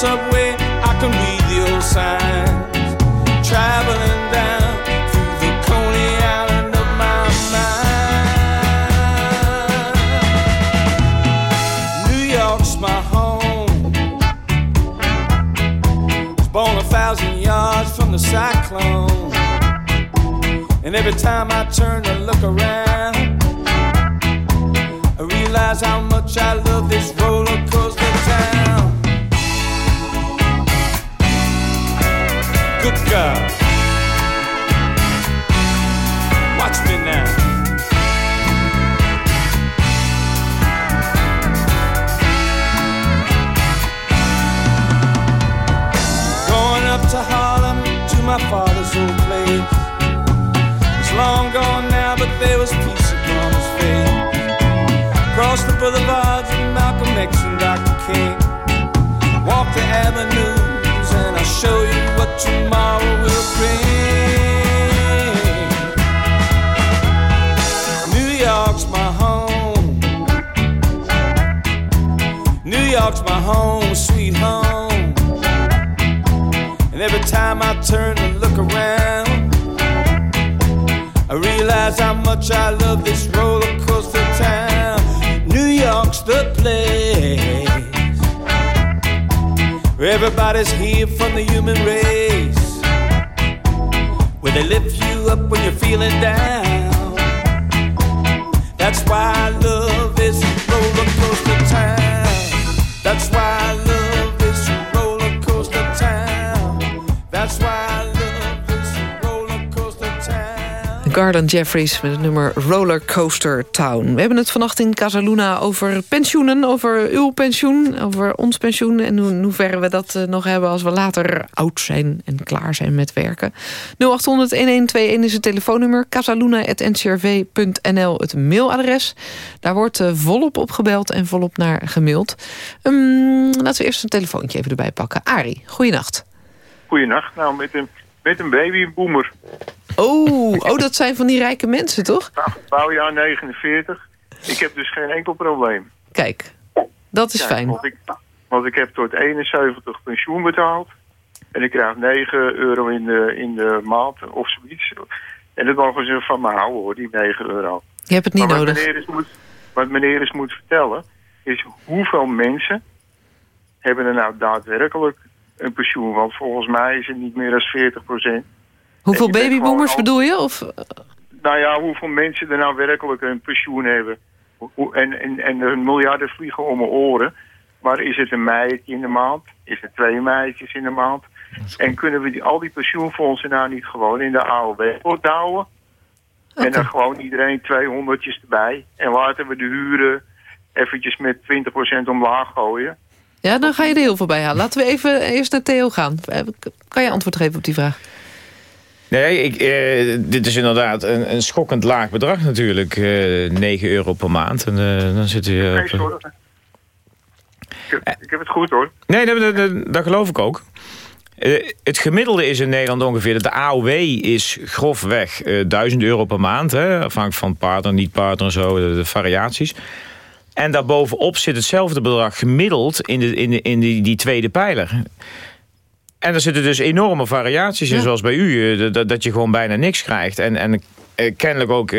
subway, I can read the old signs. Traveling down through the Coney Island of my mind. New York's my home. Was born a thousand yards from the cyclone. And every time I turn and look around, I realize how much I love this roller Good Watch me now. Going up to Harlem to my father's old place It's long gone now, but there was peace upon his face. Cross the boulevards of Malcolm X and Dr. King. Walk the I'll show you what tomorrow will bring. New York's my home. New York's my home, sweet home. And every time I turn and look around, I realize how much I love this roller coaster town. New York's the place everybody's here from the human race, where they lift you up when you're feeling down. That's why love this roller coaster town. Garland Jeffries met het nummer Roller Coaster Town. We hebben het vannacht in Casaluna over pensioenen, over uw pensioen, over ons pensioen... en hoe- in hoeverre we dat eh, nog hebben als we later oud zijn en klaar zijn met werken. 0800-1121 is het telefoonnummer, casaluna.ncrv.nl het mailadres. Daar wordt eh, volop opgebeld en volop naar gemaild. Ehm, laten we eerst een telefoontje even erbij pakken. Arie, goeienacht. Goeienacht. Nou, met een, met een babyboomer. Oh, oh, dat zijn van die rijke mensen, toch? Bouwjaar 49. Ik heb dus geen enkel probleem. Kijk, dat is fijn. Want ik, want ik heb tot 71 pensioen betaald. En ik krijg 9 euro in de, in de maand of zoiets. En dat mogen ze van me houden hoor, die 9 euro. Je hebt het niet maar wat nodig. Meneer moet, wat meneer eens moet vertellen, is hoeveel mensen hebben er nou daadwerkelijk een pensioen? Want volgens mij is het niet meer dan 40 procent. Hoeveel je bent babyboomers bedoel je? Of, Nou ja, hoeveel mensen er nou werkelijk een pensioen hebben. En, en, en er miljarden vliegen om mijn oren. Maar is het een meidje in de maand? Is het twee meisjes in de maand? En kunnen we die, al die pensioenfondsen nou niet gewoon in de AOW houden? En dan gewoon iedereen 200'tjes erbij. En laten we de huren eventjes met 20% omlaag gooien. Ja, dan ga je er heel veel bij halen. Laten we even eerst naar Theo gaan. Eh, Kan je antwoord geven op die vraag? Nee, ik, eh, dit is inderdaad een, een schokkend laag bedrag natuurlijk. eh 9 euro per maand. En eh, dan zit je Geen op... zorgen. Ik heb, ik heb het goed hoor. Nee, dat, dat, dat- dat geloof ik ook. Eh, het gemiddelde is in Nederland ongeveer... dat de AOW is grofweg eh 1000 euro per maand. Hè, afhankelijk van partner, niet-partner en zo, de, de variaties. En daarbovenop zit hetzelfde bedrag gemiddeld in, de, in, de, in die, die tweede pijler. En er zitten dus enorme variaties in, Ja. zoals bij u. eh, dat, dat je gewoon bijna niks krijgt. En, en eh, kennelijk ook eh,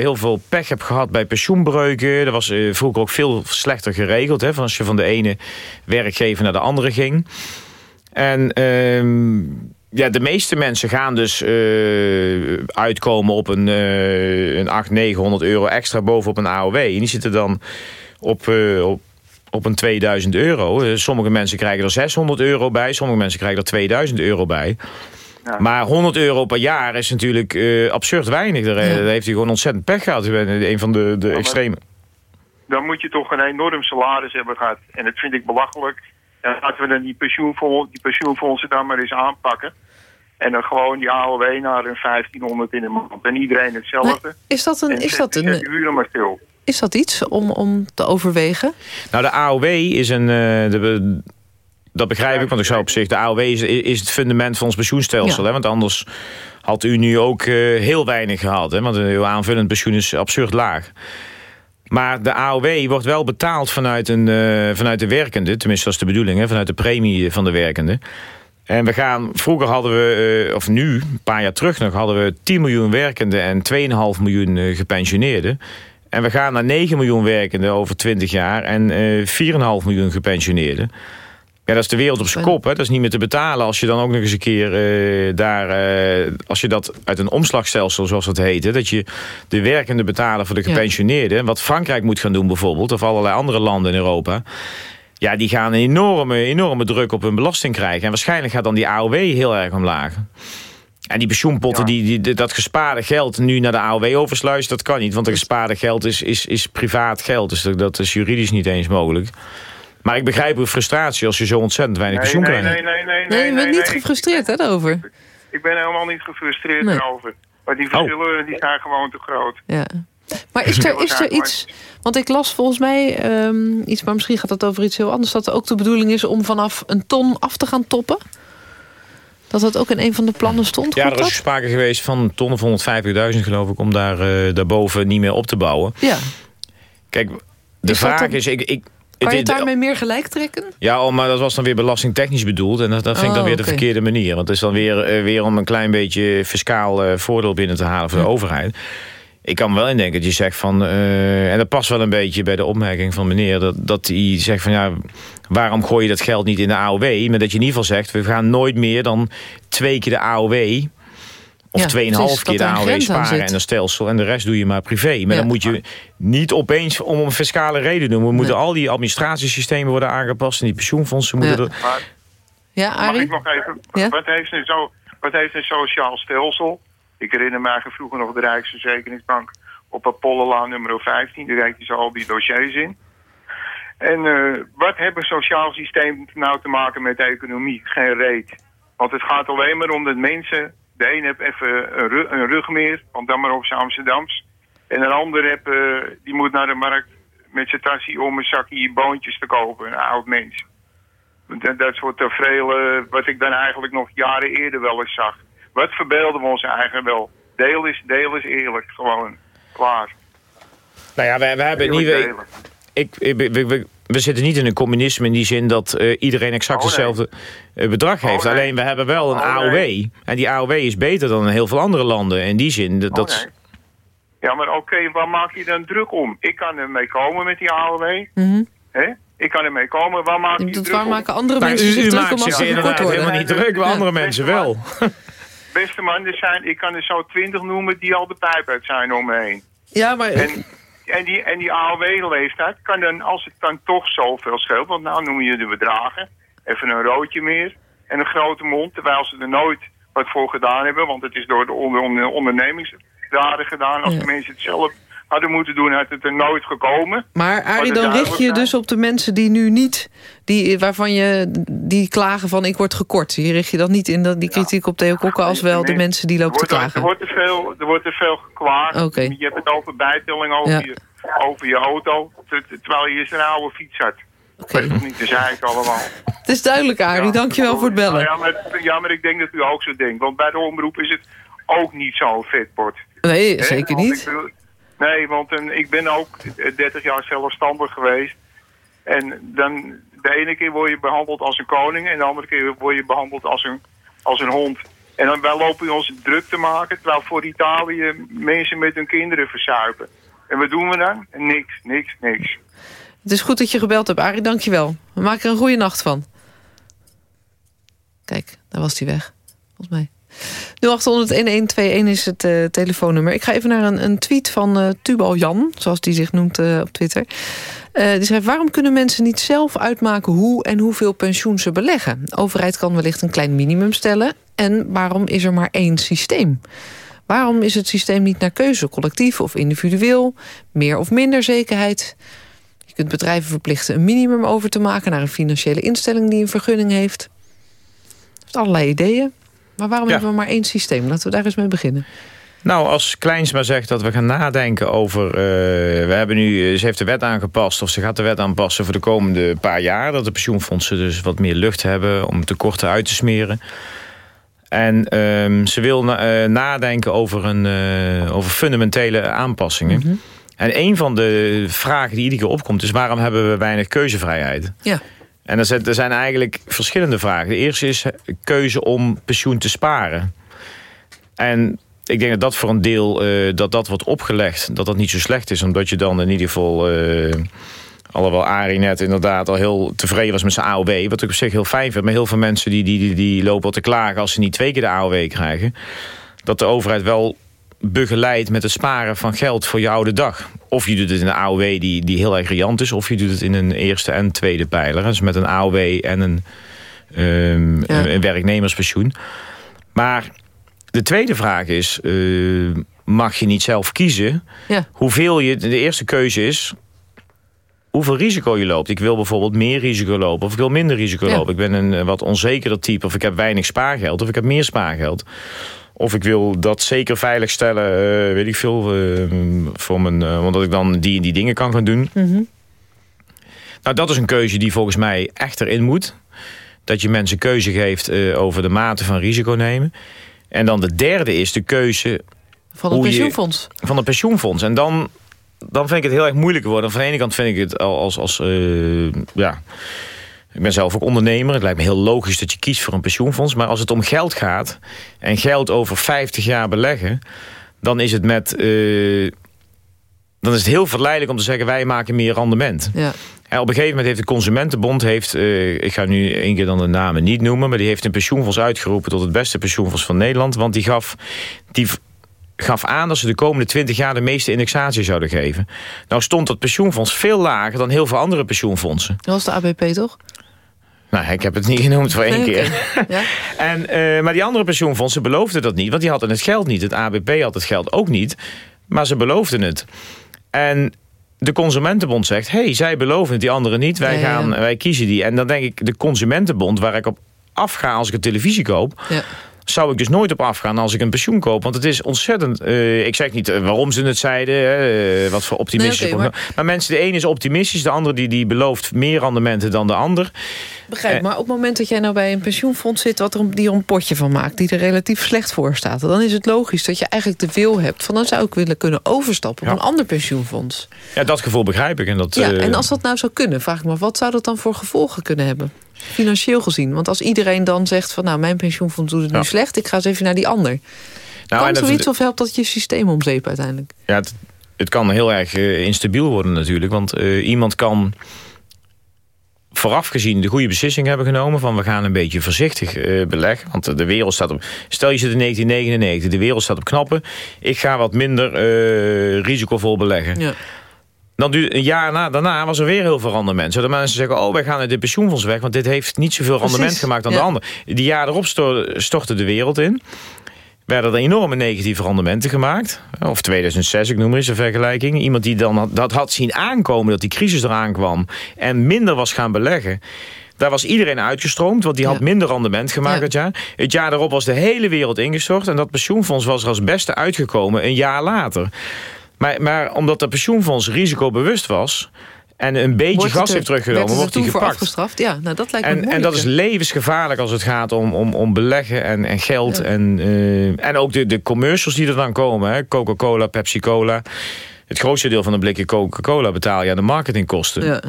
heel veel pech hebt gehad bij pensioenbreuken. Dat was vroeger ook veel slechter geregeld. Hè, van als je van de ene werkgever naar de andere ging. En ehm, ja, de meeste mensen gaan dus eh, uitkomen op een, eh een 800, 900 euro extra bovenop een AOW. En die zitten dan op, eh, op, op een 2000 euro. Sommige mensen krijgen er 600 euro bij. Sommige mensen krijgen er 2000 euro bij. Ja. Maar 100 euro per jaar is natuurlijk absurd weinig. Daar, Ja. daar heeft hij gewoon ontzettend pech gehad. U bent een van de, de extreme... dan moet je toch een enorm salaris hebben gehad. En dat vind ik belachelijk. En laten we dan die, pensioenfond, die pensioenfondsen dan maar eens aanpakken. En dan gewoon die AOW naar een 1500 in de maand. En iedereen hetzelfde. Maar is dat, een, En is, zet- dat een, maar stil. is dat iets om, om te overwegen? Nou, de AOW is een... eh, de, dat begrijp ik, want ik zou op zich... De AOW is, is het fundament van ons pensioenstelsel. Ja. Hè? Want anders had u nu ook eh, heel weinig gehad. Hè? Want uw aanvullend pensioen is absurd laag. Maar de AOW wordt wel betaald vanuit, een, eh, vanuit de werkende. Tenminste, dat is de bedoeling. Hè? Vanuit de premie van de werkende. En we gaan, vroeger hadden we, eh, of nu, een paar jaar terug nog... hadden we 10 miljoen werkenden en 2,5 miljoen eh, gepensioneerden. En we gaan naar 9 miljoen werkenden over 20 jaar... en eh 4,5 miljoen gepensioneerden. Ja, dat is de wereld op zijn kop. Hè? Dat is niet meer te betalen als je dan ook nog eens een keer eh, daar... eh, als je dat uit een omslagstelsel, zoals dat heet... Hè, dat je de werkende betalen voor de Ja. gepensioneerden... wat Frankrijk moet gaan doen bijvoorbeeld... of allerlei andere landen in Europa... Ja, die gaan een enorme, enorme druk op hun belasting krijgen. En waarschijnlijk gaat dan die AOW heel erg omlaag. En die pensioenpotten, Ja. die, die, dat gespaarde geld nu naar de AOW oversluist, dat kan niet. Want dat gespaarde geld is, is, is privaat geld. Dus dat, dat is juridisch niet eens mogelijk. Maar ik begrijp uw frustratie als je zo ontzettend weinig Nee, pensioen nee, krijgt. nee, nee, nee. Nee, je bent nee, niet nee. gefrustreerd hè, daarover. Ik ben helemaal niet gefrustreerd Nee. erover. Maar die verschillen die zijn gewoon te groot. Ja. Maar is er, is er iets... Want ik las volgens mij ehm, iets, maar misschien gaat het over iets heel anders... dat er ook de bedoeling is om vanaf een ton af te gaan toppen? Dat dat ook in een van de plannen stond? Ja, er is dat? sprake geweest van een ton of 150.000 geloof ik... om daar, eh, daarboven niet meer op te bouwen. Ja. Kijk, de Is vraag dan- is... Ik, ik, Kan je het- daarmee meer gelijk trekken? Ja, oh, maar dat was dan weer belastingtechnisch bedoeld. En dat, dat vind ik dan Oh, weer de verkeerde manier. Want het is dan weer, eh, weer om een klein beetje fiscaal eh, voordeel binnen te halen voor de overheid. Ik kan me wel indenken dat je zegt van... eh, en dat past wel een beetje bij de opmerking van meneer... dat, dat hij zegt van ja, waarom gooi je dat geld niet in de AOW? Maar dat je in ieder geval zegt, we gaan nooit meer dan twee keer de AOW... Of Ja, tweeënhalf precies, keer dat de AOW sparen en een stelsel. En de rest doe je maar privé. Maar Ja. dan moet je niet opeens om een fiscale reden doen. We moeten al die administratiesystemen worden aangepast. En die pensioenfondsen moeten... Ja. er- Maar Ja, mag ik nog even... Ja? Wat, heeft een zo, wat heeft een sociaal stelsel? Ik herinner me eigenlijk vroeger nog de Rijksverzekeringsbank... op Apollolaan nummer 15. Daar reed je zo al die dossiers in. En eh, wat hebben sociaal systeem nou te maken met de economie? Geen reet. Want het gaat alleen maar om dat mensen... De een heeft even een, ru- een rug meer, want dan maar op zijn Amsterdams. En een ander heb, eh, die moet naar de markt met zijn tassie om een zakje boontjes te kopen. Een oud mens. Dat, dat soort tafereelen wat ik dan eigenlijk nog jaren eerder wel eens zag. Wat verbeelden we ons eigenlijk wel? Deel is, deel is eerlijk, gewoon. Klaar. Nou ja, we, we hebben Eerlijk niet... delen. Ik, ik- we, zitten niet in een communisme in die zin dat eh, iedereen exact Oh, nee. hetzelfde eh, bedrag heeft. nee. Alleen we hebben wel een Oh, AOW. nee. En die AOW is beter dan in heel veel andere landen. In die zin, dat, Oh, dat. Ja, maar oké, waar maak je dan druk om? Ik kan ermee komen met die AOW. Mhm. hè? Ik kan ermee komen, waar maak Je druk waar om? maken andere Nou, mensen zich druk om als ze inderdaad worden? helemaal niet druk, maar ja. andere mensen wel. Beste man, er zijn, ik kan er zo twintig noemen die al de pijp uit zijn om me heen. Ja, maar... En, en die, en die AOW-leeftijd kan dan, als het dan toch zoveel scheelt... want nou noem je de bedragen, even een roodje meer en een grote mond... terwijl ze er nooit wat voor gedaan hebben... want het is door de onder, onder, ondernemingsraden gedaan. Als de mensen het zelf hadden moeten doen, had het er nooit gekomen. Maar Arie, dan richt je dus op de mensen die nu niet... Die, waarvan je die klagen van ik word gekort. Je richt je dan niet in dat- die kritiek op Theo Kokken... als wel de mensen die lopen te er wordt, klagen. Er wordt, te veel, er wordt te veel geklaagd. Je hebt het over bijtelling over, Ja. je, over je auto... ter- ter- terwijl je eens een oude fiets had. Oké. Dat is niet te zeiken allemaal. Het is duidelijk, Arie. Ja. Dankjewel voor het bellen. Ja, maar, ja, maar ik denk dat u ook zo denkt. Want bij de omroep is het ook niet zo'n vetpot. Nee, zeker niet. Nee, want een, ik ben ook eh, 30 jaar zelfstandig geweest. En dan de ene keer word je behandeld als een koning... en de andere keer word je behandeld als een, als een hond. En dan wij lopen ons druk te maken... terwijl voor Italië mensen met hun kinderen verzuipen. En wat doen we dan? Niks, niks, niks. Het is goed dat je gebeld hebt, Arie. Dankjewel. We maken er een goede nacht van. Kijk, daar was hij weg. Volgens mij. 0800-1121 is het eh, telefoonnummer. Ik ga even naar een, een tweet van eh Tubal Jan, zoals die zich noemt eh, op Twitter. Die schrijft, waarom kunnen mensen niet zelf uitmaken hoe en hoeveel pensioen ze beleggen? De overheid kan wellicht een klein minimum stellen. En waarom is er maar één systeem? Waarom is het systeem niet naar keuze, collectief of individueel? Meer of minder zekerheid? Je kunt bedrijven verplichten een minimum over te maken... naar een financiële instelling die een vergunning heeft. Er heeft allerlei ideeën. Maar waarom Ja. hebben we maar één systeem? Laten we daar eens mee beginnen. Nou, als Kleinsma zegt dat we gaan nadenken over... eh, we hebben nu, ze heeft de wet aangepast of ze gaat de wet aanpassen voor de komende paar jaar. Dat de pensioenfondsen dus wat meer lucht hebben om tekorten uit te smeren. En ehm, ze wil na- eh, nadenken over, een, eh, over fundamentele aanpassingen. En een van de vragen die iedere keer opkomt is... waarom hebben we weinig keuzevrijheid? Ja. En er zijn, eigenlijk verschillende vragen. De eerste is keuze om pensioen te sparen. En ik denk dat dat voor een deel eh, dat dat wordt opgelegd, dat dat niet zo slecht is. Omdat je dan in ieder geval, eh alhoewel Arie net inderdaad al heel tevreden was met zijn AOW. Wat ik op zich heel fijn vind. Maar heel veel mensen die, die, die, die lopen al te klagen als ze niet twee keer de AOW krijgen. Dat de overheid wel begeleidt met het sparen van geld voor je oude dag. Of je doet het in een AOW die, die heel erg riant is. Of je doet het in een eerste en tweede pijler. Dus met een AOW en een, Ja. een, werknemerspensioen. Maar de tweede vraag is... eh, mag je niet zelf kiezen Ja. hoeveel je... De eerste keuze is... hoeveel risico je loopt. Ik wil bijvoorbeeld meer risico lopen of ik wil minder risico Ja. lopen. Ik ben een eh, wat onzekerder type of ik heb weinig spaargeld of ik heb meer spaargeld. Of ik wil dat zeker veilig stellen, eh, weet ik veel, eh, voor mijn, eh, omdat ik dan die en die dingen kan gaan doen. Mhm. Nou, dat is een keuze die volgens mij echt erin moet. Dat je mensen keuze geeft over de mate van risico nemen. En dan de derde is de keuze Van je- pensioenfonds. van een pensioenfonds. En dan, dan vind ik het heel erg moeilijk worden. Van de ene kant vind ik het al als... als ja, ik ben zelf ook ondernemer. Het lijkt me heel logisch dat je kiest voor een pensioenfonds. Maar als het om geld gaat... en geld over 50 jaar beleggen... dan is het met... eh, dan is het heel verleidelijk om te zeggen... wij maken meer rendement. Ja. En op een gegeven moment heeft de Consumentenbond... Heeft, eh, ik ga nu één keer dan de namen niet noemen... maar die heeft een pensioenfonds uitgeroepen... tot het beste pensioenfonds van Nederland. Want die gaf, die gaf aan dat ze de komende 20 jaar... de meeste indexatie zouden geven. Nou stond dat pensioenfonds veel lager... dan heel veel andere pensioenfondsen. Dat was de ABP, toch? Nou, ik heb het niet genoemd voor één Nee, keer. Ja? En, eh, maar die andere pensioenfondsen beloofden dat niet. Want die hadden het geld niet. Het ABP had het geld ook niet. Maar ze beloofden het. En de Consumentenbond zegt... hey, zij beloven het, die anderen niet. Wij, Ja, ja, ja. gaan, wij kiezen die. En dan denk ik, de Consumentenbond... waar ik op afga als ik een televisie koop... Zou ik dus nooit op afgaan als ik een pensioen koop. Want het is ontzettend... eh, ik zeg niet eh, waarom ze het zeiden, hè, eh, wat voor optimistisch. Nee, maar... maar mensen, de ene is optimistisch, de andere die, die belooft meer rendementen dan de ander. Begrijp, maar op het moment dat jij nou bij een pensioenfonds zit... Wat er, een- die er een potje van maakt, die er relatief slecht voor staat... dan is het logisch dat je eigenlijk de wil hebt... van dan zou ik willen kunnen overstappen op een ander pensioenfonds. Ja, dat gevoel begrijp ik. En, dat, Ja, en als dat nou zou kunnen, vraag ik me... wat zou dat dan voor gevolgen kunnen hebben? Financieel gezien. Want als iedereen dan zegt van... nou, mijn pensioenfonds doet het nu slecht... ik ga eens even naar die ander. nou, kan dat- zoiets of helpt dat je systeem om zeep uiteindelijk? Ja, het, het kan heel erg eh, instabiel worden natuurlijk. Want eh, iemand kan vooraf gezien de goede beslissing hebben genomen... van we gaan een beetje voorzichtig eh, beleggen. Want de wereld staat op... Stel je zit in 1999, de wereld staat op knappen. Ik ga wat minder risicovol beleggen. Ja. Dan een jaar na, daarna was er weer heel veel rendement. Zodat mensen zeggen, oh, wij gaan uit dit pensioenfonds weg... want dit heeft niet zoveel rendement gemaakt dan ja. de ander. Die jaar erop sto- stortte de wereld in. Werden er enorme negatieve rendementen gemaakt. Of 2006, ik noem maar eens een vergelijking. Iemand die dan had, dat had zien aankomen, dat die crisis eraan kwam... en minder was gaan beleggen... Daar was iedereen uitgestroomd, want die had Ja. minder rendement gemaakt Ja. dat jaar. Het jaar daarop was de hele wereld ingestort... en dat pensioenfonds was er als beste uitgekomen een jaar later. Maar, maar omdat de pensioenfonds risicobewust was... en een beetje Wordt gas heeft teruggenomen, wordt voor gepakt. afgestraft? Ja, nou dat lijkt me En, en dat is levensgevaarlijk als het gaat om, om, om beleggen en, en geld. En, eh, en ook de, de commercials die er dan komen. Coca-Cola, Pepsi-Cola. Het grootste deel van een blikje Coca-Cola betaal je aan de marketingkosten. Ja.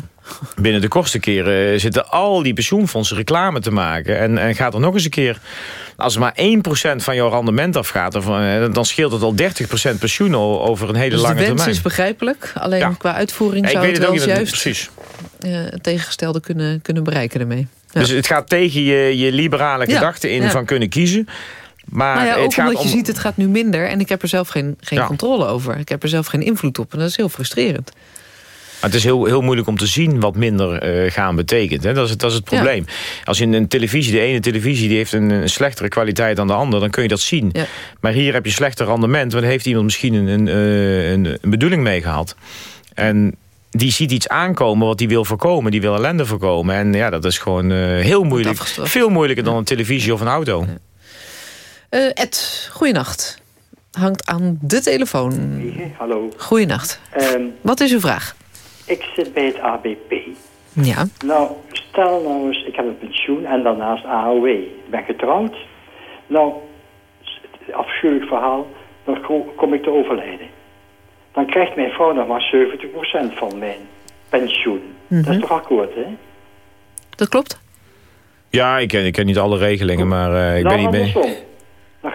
Binnen de kostenkeren zitten al die pensioenfondsen reclame te maken. En, en gaat er nog eens een keer... Als er maar 1% van jouw rendement afgaat... eh, dan scheelt het al 30% pensioen over een hele Dus de lange wens termijn. is begrijpelijk. Alleen Ja. qua uitvoering Ja, zou het het wel juist Precies. eh, het tegengestelde kunnen, kunnen bereiken ermee. Ja. Dus het gaat tegen je, je liberale gedachten in van kunnen kiezen. Maar Nou ja, ook het gaat omdat je ziet het gaat nu minder... en ik heb er zelf geen, geen Ja. controle over. Ik heb er zelf geen invloed op en dat is heel frustrerend. Maar het is heel, heel moeilijk om te zien wat minder eh, gaan betekent. Hè? Dat, is, het- dat is het probleem. Als je een televisie, de ene televisie die heeft een, een slechtere kwaliteit dan de andere, dan kun je dat zien. Ja. Maar hier heb je slechter rendement, want heeft iemand misschien een, een, eh, een, een bedoeling mee gehad. En die ziet iets aankomen wat hij wil voorkomen. Die wil ellende voorkomen. En ja, dat is gewoon eh, heel moeilijk. Veel moeilijker dan een televisie of een auto. Eh, Ed, goeienacht. Hangt aan de telefoon. Hallo. Goeienacht. Ehm, Wat is uw vraag? ik zit bij het ABP. Ja. Nou, stel nou eens, ik heb een pensioen en daarnaast AOW. Ik ben getrouwd. Nou, afschuwelijk verhaal, dan ko- kom ik te overlijden. Dan krijgt mijn vrouw nog maar 70% van mijn pensioen. Dat is toch akkoord, hè? Dat klopt? Ja, ik ken, ik ken niet alle regelingen, maar eh, ik nou, ben niet mee.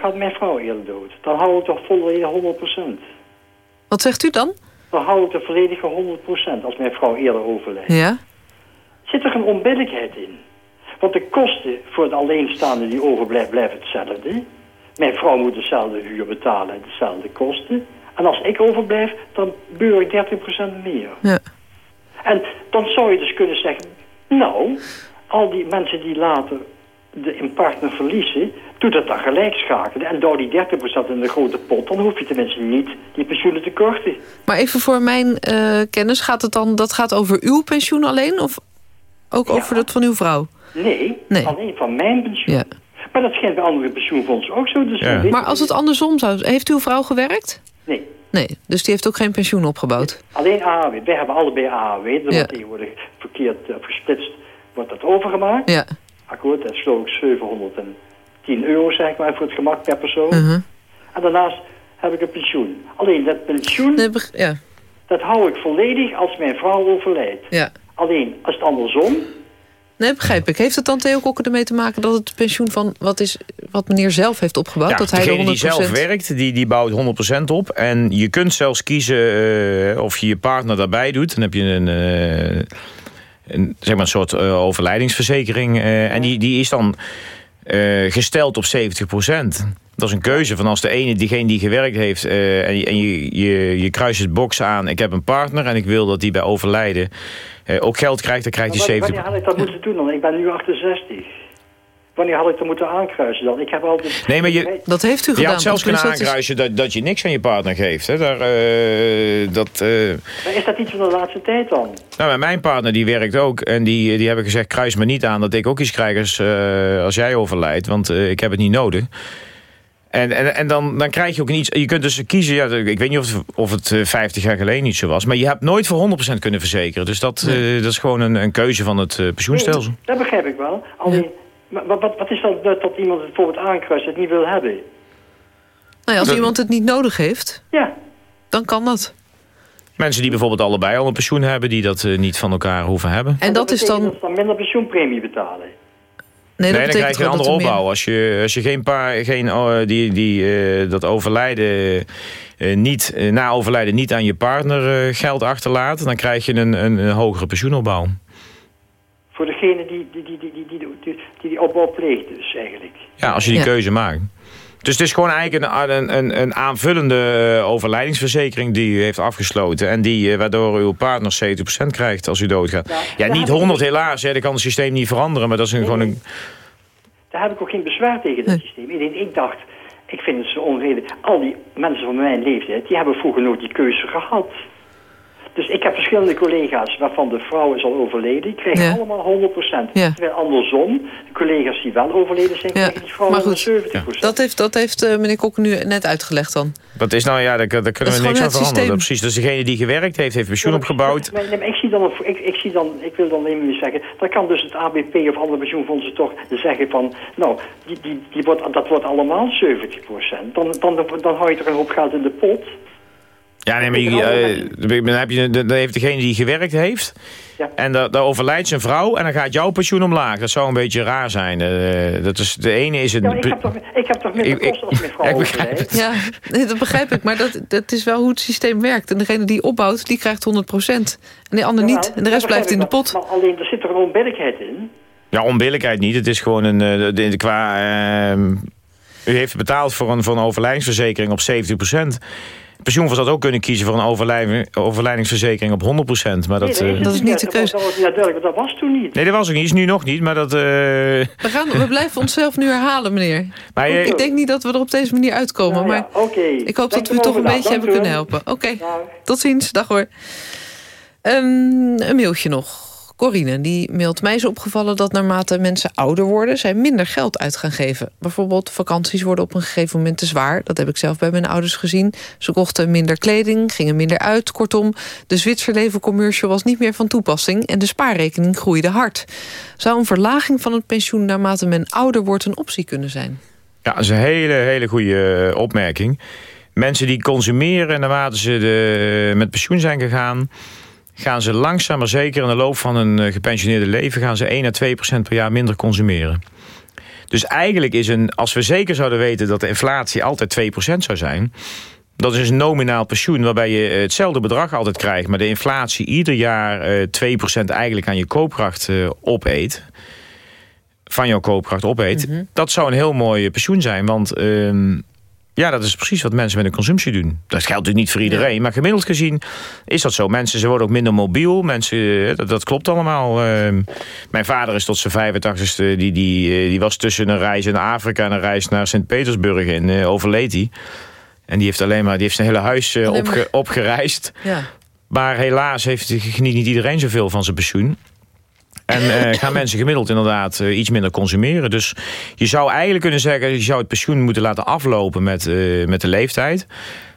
Gaat mijn vrouw eerder dood. Dan hou ik toch volledig 100%. Wat zegt u dan? Dan hou ik de volledige 100% als mijn vrouw eerder overlijdt. Ja. Zit er een onbillijkheid in? Want de kosten voor het alleenstaande die overblijft blijven hetzelfde. Mijn vrouw moet dezelfde huur betalen en dezelfde kosten. En als ik overblijf, dan beur ik 30% meer. Ja. En dan zou je dus kunnen zeggen... Nou, al die mensen die later de, een partner verliezen, doe dat dan gelijk schakelen. En door die 30% in de grote pot, dan hoef je tenminste niet die pensioenen te korten. Maar even voor mijn eh, kennis, gaat het dan, dat gaat over uw pensioen alleen? Of ook over dat van uw vrouw? Nee, Nee. alleen van mijn pensioen. Ja. Maar dat schijnt bij andere pensioenfondsen ook zo te zijn. Ja. Maar als het andersom zou... Heeft uw vrouw gewerkt? Nee, Nee, dus die heeft ook geen pensioen opgebouwd. alleen AAW. Wij hebben allebei AAW. Dat Ja. wordt tegenwoordig verkeerd uh, versplitst. Wordt dat overgemaakt. Ja. Akkoord, dat is geloof ik 710 euro zeg maar voor het gemak per persoon. Mhm. En daarnaast heb ik een pensioen. Alleen dat pensioen, Nee, ja. dat hou ik volledig als mijn vrouw overlijdt. ja. Alleen als het andersom, Nee, begrijp ik. Heeft het dan Theo Kokken ermee te maken dat het pensioen van wat is wat meneer zelf heeft opgebouwd? Ja, dat hij degene de 100%... die zelf werkt, die, die bouwt 100% op. En je kunt zelfs kiezen eh, of je je partner daarbij doet. Dan heb je een, eh, een, zeg maar een soort eh, overlijdingsverzekering. eh, en die, die is dan eh, gesteld op 70%. Dat is een keuze van als de ene, diegene die gewerkt heeft... en, je, en je, je, je kruist het box aan, ik heb een partner... en ik wil dat die bij overlijden ook geld krijgt, dan krijgt hij 70%. wanneer had ik dat moeten doen dan? Ik ben nu 68. Wanneer had ik dat moeten aankruisen dan? Ik heb altijd... Nee, maar je- Dat heeft u Je gedaan. had zelfs kunnen dat is- aankruisen dat, dat je niks aan je partner geeft. Hè? Daar, eh, dat, eh, Maar is dat iets van de laatste tijd dan? Nou, mijn partner die werkt ook. En die, die hebben gezegd, kruis me niet aan dat ik ook iets krijg als, eh, als jij overlijdt. Want eh, ik heb het niet nodig. En, en, en dan, dan krijg je ook iets. Je kunt dus kiezen. Ja, ik weet niet of, het- of het eh, 50 jaar geleden niet zo was. Maar je hebt nooit voor 100% kunnen verzekeren. Dus dat, eh, dat is gewoon een, een keuze van het eh, pensioenstelsel. Nee, dat begrijp ik wel. Alleen, maar wat, wat, wat is dan dat, dat iemand het bijvoorbeeld aankruist het niet wil hebben? Nou ja, als Dat- iemand het niet nodig heeft, Ja, dan kan dat. Mensen die bijvoorbeeld allebei al een pensioen hebben. Die dat eh, niet van elkaar hoeven hebben. En dat is dan... dat ze dan minder pensioenpremie betalen. Nee, dat Nee, dan krijg je een andere er opbouw. Als je, als je geen paar, geen, oh, die, die, eh, dat overlijden eh, niet, na overlijden niet aan je partner eh, geld achterlaat, dan krijg je een, een, een hogere pensioenopbouw. Voor degene die die, die, die, die, die, die, die, opbouw pleegt dus eigenlijk. Ja, als je die Ja. keuze maakt. Dus het is gewoon eigenlijk een, een, een, een aanvullende eh, overlijdingsverzekering die u heeft afgesloten. En die, eh, waardoor uw partner 70% krijgt als u doodgaat. Ja, niet heb ik- 100 helaas, hè, dat kan het systeem niet veranderen. Maar dat is een, gewoon een... Daar heb ik ook geen bezwaar tegen dat systeem. Alleen ik dacht, ik vind het zo onredelijk. Al die mensen van mijn leeftijd, die hebben vroeger nooit die keuze gehad. Dus ik heb verschillende collega's waarvan de vrouw is al overleden. Die krijgen Ja. allemaal 100%. Ja. Terwijl andersom, de collega's die wel overleden zijn, Ja, krijgen die vrouwen maar goed. 70%. Dat heeft, dat heeft eh, meneer Kokken nu net uitgelegd dan. Dat is nou ja, daar, daar kunnen Dat is we niks gewoon aan het veranderen. systeem. Precies, dus degene die gewerkt heeft, heeft pensioen maar- opgebouwd. maar- nee, maar ik, zie dan, ik, ik, zie dan, ik wil dan even zeggen, dan kan dus het ABP of andere pensioenfondsen toch zeggen van, nou, die, die, die wordt, dat wordt allemaal 70%. Dan, dan, dan hou je toch een hoop geld in de pot. Ja, nee, maar je, eh, dan, heb je, dan heeft degene die gewerkt heeft. Ja. En daar daar overlijdt zijn vrouw en dan gaat jouw pensioen omlaag. Dat zou een beetje raar zijn. Eh, dat is, de ene is het... Ja, ik heb toch, ik heb toch minder kosten als mijn vrouw ik begrijp overlijdt. Ja, dat begrijp ik. Maar dat, dat is wel hoe het systeem werkt. En degene die opbouwt, die krijgt 100%. En die ander Ja, niet. En de rest blijft in de pot. Maar alleen, er zit er een onbillijkheid in. Ja, onbillijkheid niet. Het is gewoon een... eh, de, de- qua, eh, u heeft betaald voor een, voor een overlijdingsverzekering op 70%. Pensioenfonds had ook kunnen kiezen voor een overlij- overlijdingsverzekering op 100%. Maar dat, nee, eh, Dat is niet de keuze. Dat was, duidelijk, dat was toen niet. nee, dat was ook niet. Is nu nog niet. Maar dat... eh, We, gaan, we blijven onszelf nu herhalen, meneer. maar je- Ik denk niet dat we er op deze manier uitkomen. Nou ja, maar Oké. ik hoop dat we u toch een beetje Dank hebben kunnen helpen. Oké, tot ziens. Dag hoor. Ehm, een mailtje nog. Corine, die mailt mij is opgevallen dat naarmate mensen ouder worden... zij minder geld uit gaan geven. Bijvoorbeeld vakanties worden op een gegeven moment te zwaar. Dat heb ik zelf bij mijn ouders gezien. Ze kochten minder kleding, gingen minder uit. Kortom, de Zwitserleven commercial was niet meer van toepassing... en de spaarrekening groeide hard. Zou een verlaging van het pensioen naarmate men ouder wordt... een optie kunnen zijn? Ja, dat is een hele, hele goede eh, opmerking. Mensen die consumeren naarmate ze de, met pensioen zijn gegaan... gaan ze langzaam maar zeker in de loop van hun eh, gepensioneerde leven... gaan ze 1 à 2 procent per jaar minder consumeren. Dus eigenlijk is een, als we zeker zouden weten dat de inflatie altijd 2 procent zou zijn... dat is een nominaal pensioen waarbij je eh, hetzelfde bedrag altijd krijgt... maar de inflatie ieder jaar eh 2 procent eigenlijk aan je koopkracht eh, opeet van jouw koopkracht opeet. Dat zou een heel mooi pensioen zijn. Want ehm, Ja, dat is precies wat mensen met hun consumptie doen. Dat geldt natuurlijk niet voor iedereen, maar gemiddeld gezien is dat zo. Mensen ze worden ook minder mobiel, mensen, eh, dat, dat klopt allemaal. Ehm, mijn vader is tot zijn 85ste, die, die, eh, die was tussen een reis in Afrika en een reis naar Sint-Petersburg en uh, overleed hij. En die heeft alleen maar, die heeft zijn hele huis opge, opgereisd. Ja. Maar helaas heeft, geniet niet iedereen zoveel van zijn pensioen. En uh, gaan mensen gemiddeld inderdaad uh, iets minder consumeren. Dus je zou eigenlijk kunnen zeggen... je zou het pensioen moeten laten aflopen met, uh, met de leeftijd.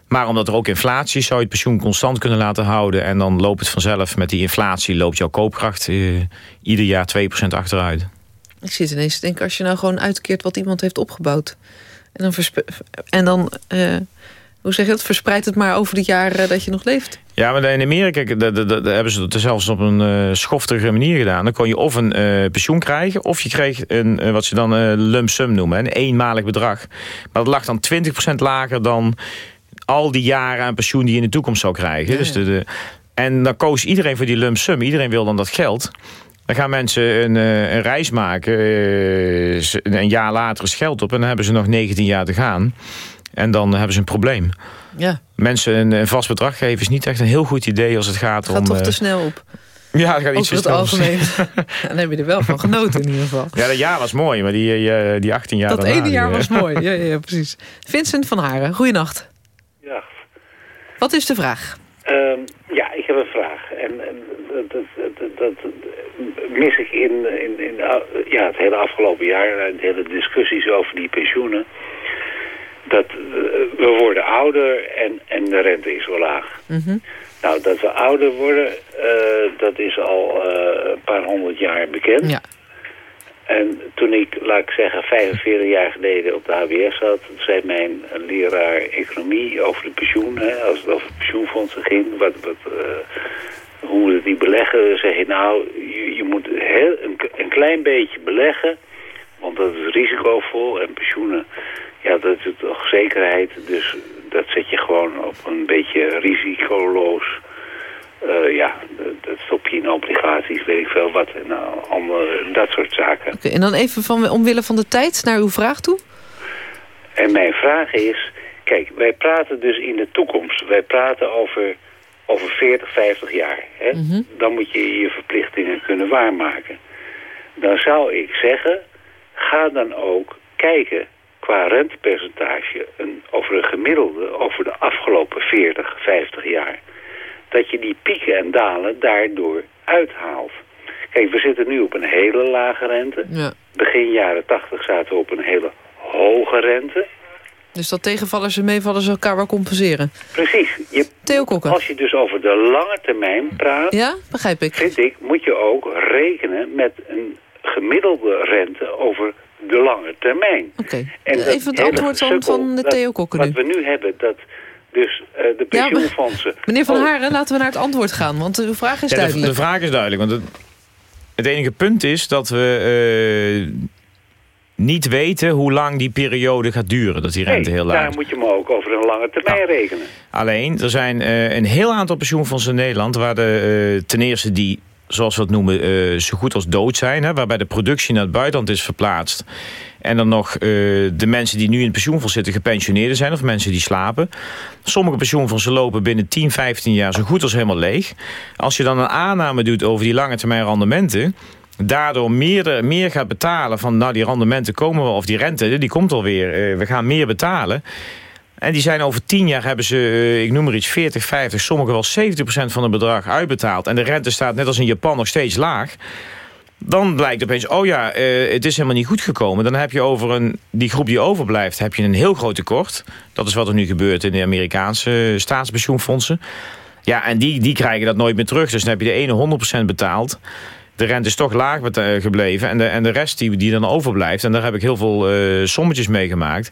Maar omdat er ook inflatie is... zou je het pensioen constant kunnen laten houden. En dan loopt het vanzelf met die inflatie... loopt jouw koopkracht ieder jaar 2% achteruit. Ik zit ineens te denken... als je nou gewoon uitkeert wat iemand heeft opgebouwd... en dan, en dan hoe zeg je dat? Verspreid het maar over het jaar dat je nog leeft. Ja, maar in Amerika daar hebben ze het zelfs op een uh, schoftige manier gedaan. Dan kon je of een uh, pensioen krijgen... of je kreeg een, uh, wat ze dan een lump sum noemen. Een eenmalig bedrag. Maar dat lag dan 20% lager dan al die jaren aan pensioen... die je in de toekomst zou krijgen. Ja, Dus de, de, en dan koos iedereen voor die lump sum. Iedereen wil dan dat geld... Dan gaan mensen een, een reis maken. een jaar later is geld op. En dan hebben ze nog 19 jaar te gaan. En dan hebben ze een probleem. Ja. Mensen een, vast bedrag geven is niet echt een heel goed idee als het gaat, om... Het gaat toch te snel op. Ja, het gaat iets te snel algemeen. dan heb je er wel van genoten in ieder geval. Ja, dat jaar was mooi, maar die, eh, die 18 jaar Dat ene jaar was mooi, ja, ja, precies. Vincent van Haren, goeienacht. Ja. Wat is de vraag? Um, ja, ik heb een vraag. En, en dat, dat, dat, mis ik in, in, in ja, het hele afgelopen jaar... de hele discussies over die pensioenen dat eh, we worden ouder en, en de rente is wel laag. Mhm. Nou, dat we ouder worden, uh, dat is al uh, een paar honderd jaar bekend. Ja. En toen ik, laat ik zeggen, 45 jaar geleden op de HBS zat... zei mijn leraar economie over de pensioen, hè, als het over pensioenfondsen ging... Wat, wat, uh, hoe moet het die beleggen? zeg je, nou, je, je moet heel, een, een klein beetje beleggen... want dat is risicovol en pensioenen ja, dat is toch zekerheid. Dus dat zet je gewoon op een beetje risicoloos. Uh, ja, dat stop je in obligaties, weet ik veel wat. En uh, andere, dat soort zaken. Okay, en dan even van, omwille van de tijd naar uw vraag toe? En mijn vraag is... Kijk, wij praten dus in de toekomst. Wij praten over, over 40, 50 jaar. Hè? Mm -hmm. Dan moet je je verplichtingen kunnen waarmaken. Dan zou ik zeggen... Ga dan ook kijken qua rentepercentage een, over een gemiddelde over de afgelopen 40, 50 jaar. Dat je die pieken en dalen daardoor uithaalt. Kijk, we zitten nu op een hele lage rente. Ja. Begin jaren 80 zaten we op een hele hoge rente. Dus dat tegenvallers en meevallers elkaar wel compenseren. Precies. Je, Theo Kokken. Als je dus over de lange termijn praat... Ja, begrijp ik. Vind ik, moet je ook rekenen met een gemiddelde rente over de lange termijn. Oké, even het antwoord van, van de Theo Kokken. Wat we nu hebben, dat dus uh, de pensioenfondsen... Ja, meneer Van Haren, laten we naar het antwoord gaan, want de vraag is ja, duidelijk. De, de, vraag is duidelijk, want het, het enige punt is dat we... Uh, niet weten hoe lang die periode gaat duren, dat die rente nee, heel laag daar moet je me ook over een lange termijn nou, rekenen. Alleen, er zijn uh, een heel aantal pensioenfondsen in Nederland... waar de, ten eerste die zoals we het noemen, uh, zo goed als dood zijn. Hè, waarbij de productie naar het buitenland is verplaatst. En dan nog uh, de mensen die nu in pensioenfonds zitten gepensioneerden zijn... of mensen die slapen. Sommige pensioenfondsen lopen binnen 10, 15 jaar zo goed als helemaal leeg. Als je dan een aanname doet over die lange termijn rendementen daardoor meer, meer gaat betalen van nou die rendementen komen wel, of die rente die komt alweer, uh, we gaan meer betalen. En die zijn over 10 jaar hebben ze, uh, ik noem maar iets, 40, 50, sommigen wel 70% van het bedrag uitbetaald. En de rente staat net als in Japan nog steeds laag. Dan blijkt opeens, oh ja, uh, het is helemaal niet goed gekomen. Dan heb je over een, die groep die overblijft, heb je een heel groot tekort. Dat is wat er nu gebeurt in de Amerikaanse staatspensioenfondsen. Ja, en die, die krijgen dat nooit meer terug. Dus dan heb je de ene 100% betaald de rente is toch laag gebleven. En de, en de rest die, die dan overblijft, en daar heb ik heel veel sommetjes mee gemaakt...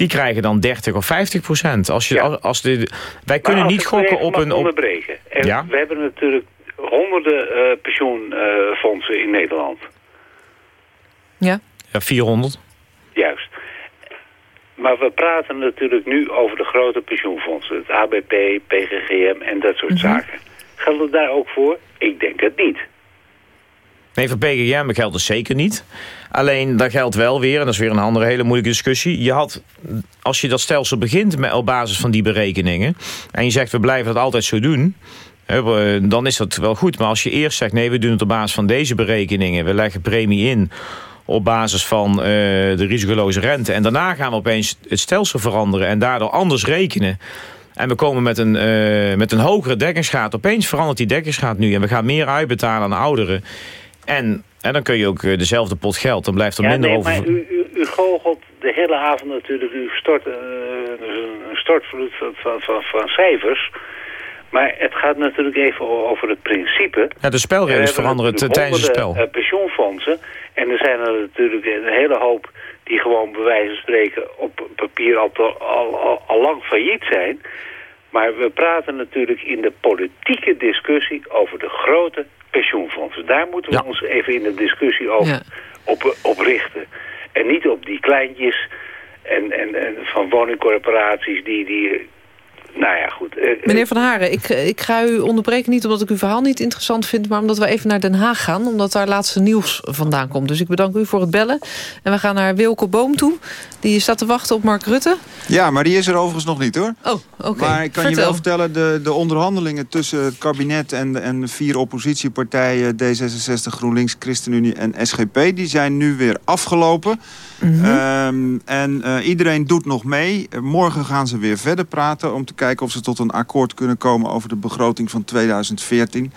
die krijgen dan 30 of 50 procent. Als je, Ja. als, als de, wij kunnen als niet gokken op een... Op, onderbreken. En Ja? We hebben natuurlijk honderden eh, pensioenfondsen in Nederland. Ja? ja, 400. Juist. Maar we praten natuurlijk nu over de grote pensioenfondsen. Het ABP, PGGM en dat soort Mhm. zaken. Geldt het daar ook voor? Ik denk het niet. Nee, voor PGGM geldt het zeker niet. Alleen, dat geldt wel weer, en dat is weer een andere hele moeilijke discussie. Je had, als je dat stelsel begint met, op basis van die berekeningen... en je zegt, we blijven dat altijd zo doen... dan is dat wel goed. Maar als je eerst zegt, nee, we doen het op basis van deze berekeningen... we leggen premie in op basis van uh, de risicoloze rente... en daarna gaan we opeens het stelsel veranderen... en daardoor anders rekenen... En we komen met een, uh, met een hogere dekkingsgraad. Opeens verandert die dekkingsgraad nu. En we gaan meer uitbetalen aan ouderen. En, en dan kun je ook eh, dezelfde pot geld. Dan blijft er ja, minder nee, over... Maar u, u, u goochelt de hele avond natuurlijk. U stort uh, een stortvloed van, van, van, van cijfers. Maar het gaat natuurlijk even over het principe. Ja, de spelregels veranderen tijdens het spel. Pensioenfondsen. En er zijn er natuurlijk een hele hoop die gewoon bij wijze van spreken op papier al, al, al, al lang failliet zijn. Maar we praten natuurlijk in de politieke discussie over de grote pensioenfondsen. Daar moeten we Ja. ons even in de discussie over Ja. op, op richten. En niet op die kleintjes en, en, en van woningcorporaties die, die... Nou ja, goed. eh, eh, Meneer Van Haren, ik, ik ga u onderbreken niet omdat ik uw verhaal niet interessant vind... maar omdat we even naar Den Haag gaan, omdat daar laatste nieuws vandaan komt. Dus ik bedank u voor het bellen. En we gaan naar Wilco Boom toe. Die staat te wachten op Mark Rutte. Ja, maar die is er overigens nog niet hoor. Oh, oké. Maar ik kan je wel vertellen, de, de onderhandelingen tussen het kabinet en, de- en vier oppositiepartijen... D66, GroenLinks, ChristenUnie en SGP, die zijn nu weer afgelopen. Mhm. Ehm, en eh, iedereen doet nog mee. Eh, Morgen gaan ze weer verder praten om te kijken of ze tot een akkoord kunnen komen... over de begroting van 2014.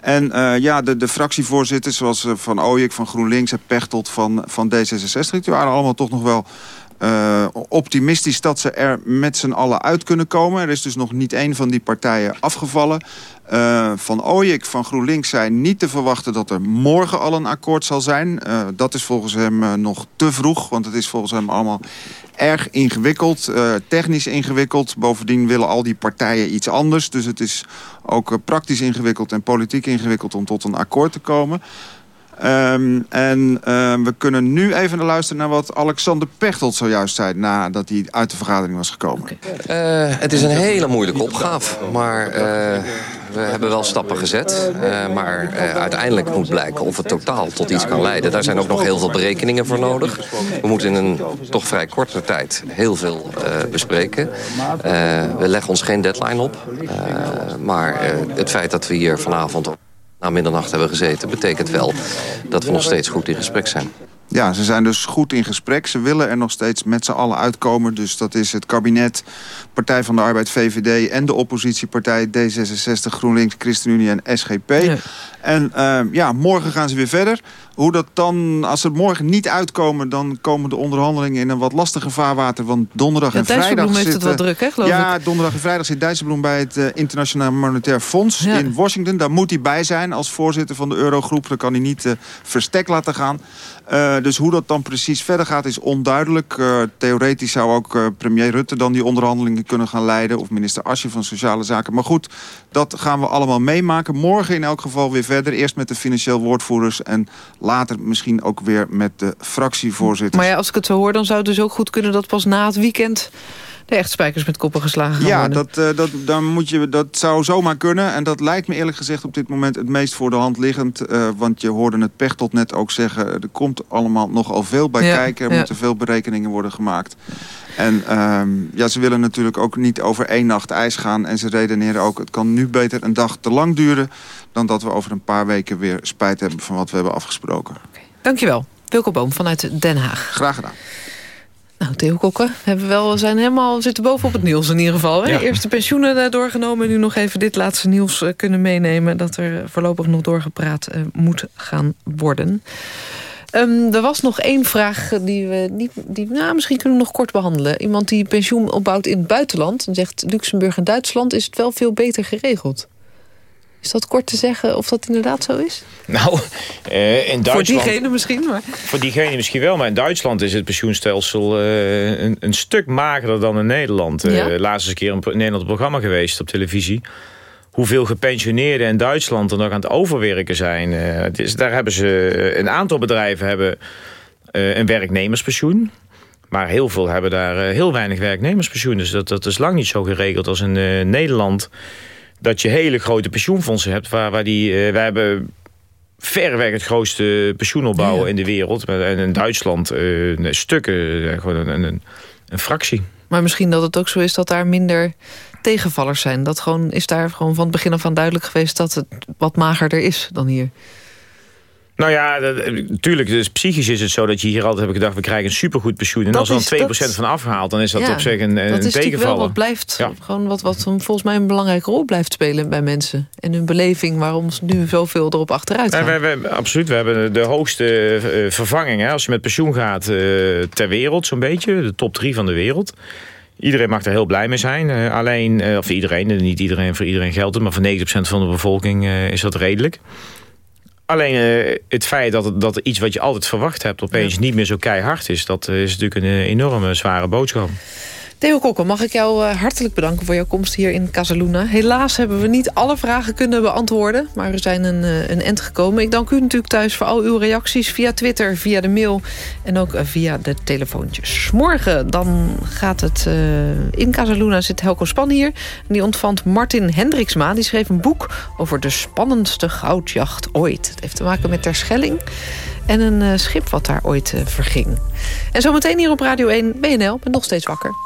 En eh, ja, de, de fractievoorzitters zoals eh, Van Ooyek van GroenLinks en Pechtold van, van D66... die waren allemaal toch nog wel eh, optimistisch dat ze er met z'n allen uit kunnen komen. Er is dus nog niet één van die partijen afgevallen. Eh, van Ooyek van GroenLinks zei niet te verwachten dat er morgen al een akkoord zal zijn. Eh, dat is volgens hem nog te vroeg, want het is volgens hem allemaal erg ingewikkeld, technisch ingewikkeld. Bovendien willen al die partijen iets anders. Dus het is ook praktisch ingewikkeld en politiek ingewikkeld om tot een akkoord te komen. Ehm, en ehm, we kunnen nu even luisteren naar wat Alexander Pechtold zojuist zei... nadat hij uit de vergadering was gekomen. Eh, het is een hele moeilijke opgave, maar eh, we hebben wel stappen gezet. Eh, maar uiteindelijk moet blijken of het totaal tot iets kan leiden. Daar zijn ook nog heel veel berekeningen voor nodig. We moeten in een toch vrij korte tijd heel veel bespreken. We leggen ons geen deadline op. Maar het feit dat we hier vanavond na middernacht hebben gezeten... betekent wel dat we nog steeds goed in gesprek zijn. Ja, ze zijn dus goed in gesprek. Ze willen er nog steeds met z'n allen uitkomen. Dus dat is het kabinet, Partij van de Arbeid, VVD... en de oppositiepartij D66, GroenLinks, ChristenUnie en SGP. En eh, ja, morgen gaan ze weer verder. Hoe dat dan, als ze morgen niet uitkomen... dan komen de onderhandelingen in een wat lastiger vaarwater. Want donderdag Ja, en vrijdag heeft het zitten- wel druk, hè, geloof ja, ik. donderdag en vrijdag zit Dijsselbloem bij het eh, Internationaal Monetair Fonds Ja. in Washington. Daar moet hij bij zijn als voorzitter van de Eurogroep. Dan kan hij niet eh, verstek laten gaan. Eh, dus hoe dat dan precies verder gaat is onduidelijk. Theoretisch zou ook premier Rutte dan die onderhandelingen kunnen gaan leiden. Of minister Asje van Sociale Zaken. Maar goed, dat gaan we allemaal meemaken. Morgen in elk geval weer verder. Eerst met de financieel woordvoerders. En later misschien ook weer met de fractievoorzitters. Maar ja, als ik het zo hoor, dan zou het dus ook goed kunnen... dat pas na het weekend de echt spijkers met koppen geslagen gaan Ja, worden. dat, eh, dat, dan moet je, dat zou zomaar kunnen. En dat lijkt me eerlijk gezegd op dit moment het meest voor de hand liggend. eh, want je hoorde het Pechtold net ook zeggen... er komt allemaal nogal veel bij Ja, kijken. Er ja. moeten veel berekeningen worden gemaakt. En ehm, ja, ze willen natuurlijk ook niet over één nacht ijs gaan. En ze redeneren ook, het kan nu beter een dag te lang duren... dan dat we over een paar weken weer spijt hebben van wat we hebben afgesproken. Dankjewel. Wilco Boom vanuit Den Haag. Graag gedaan. Nou, Theo Kokken, we hebben wel, we zijn helemaal, zitten bovenop het nieuws in ieder geval. Hè? Ja. Eerst de pensioenen eh, doorgenomen en nu nog even dit laatste nieuws eh, kunnen meenemen... dat er voorlopig nog doorgepraat eh, moet gaan worden. Ehm, er was nog één vraag die we niet, die, nou, misschien kunnen we nog kort behandelen. Iemand die pensioen opbouwt in het buitenland... en zegt Luxemburg en Duitsland is het wel veel beter geregeld. Is dat kort te zeggen of dat inderdaad zo is? Nou, eh, in Duitsland... Voor diegene misschien, maar... Voor diegene misschien wel, maar in Duitsland is het pensioenstelsel eh, een, een stuk magerder dan in Nederland. Eh, Ja? laatst is een keer een, in Nederland programma geweest op televisie. Hoeveel gepensioneerden in Duitsland er nog aan het overwerken zijn. Eh, het is, daar hebben ze, een aantal bedrijven hebben eh, een werknemerspensioen. Maar heel veel hebben daar heel weinig werknemerspensioen. Dus dat, dat is lang niet zo geregeld als in eh, Nederland. Dat je hele grote pensioenfondsen hebt. Waar, waar die, eh, wij hebben verreweg het grootste pensioenopbouw in de wereld. En in Duitsland uh, stukken, gewoon een, een, een fractie. Maar misschien dat het ook zo is dat daar minder tegenvallers zijn. Dat gewoon, is daar gewoon van het begin af aan duidelijk geweest... dat het wat magerder is dan hier. Nou ja, natuurlijk. Dus psychisch is het zo dat je hier altijd hebt gedacht... we krijgen een supergoed pensioen. En als er dan 2% van afgehaald, dan is dat op zich een, een dat is wel wat blijft, gewoon wat, wat volgens mij een belangrijke rol blijft spelen bij mensen. En hun beleving waarom ze nu zoveel erop achteruit gaan. Ja, we, we, absoluut, we hebben de hoogste uh, vervanging. Hè, als je met pensioen gaat uh, ter wereld, zo'n beetje. De top 3 van de wereld. Iedereen mag er heel blij mee zijn. Uh, alleen, of iedereen, niet iedereen voor iedereen geldt het... maar voor 90% van de bevolking is dat redelijk. Alleen uh, het feit dat, dat iets wat je altijd verwacht hebt... opeens niet meer zo keihard is... dat is natuurlijk een enorme zware boodschap. Theo Kokken, mag ik jou eh, hartelijk bedanken voor jouw komst hier in Casaluna. Helaas hebben we niet alle vragen kunnen beantwoorden, maar we zijn een, eh, een end gekomen. Ik dank u natuurlijk thuis voor al uw reacties via Twitter, via de mail en ook eh, via de telefoontjes. Morgen dan gaat het in Casaluna zit Helco Span hier. En die ontvant Martin Hendriksma. Die schreef een boek over de spannendste goudjacht ooit. Het heeft te maken met Terschelling en een schip wat daar ooit verging. En zometeen hier op Radio 1 BNL ben nog steeds wakker.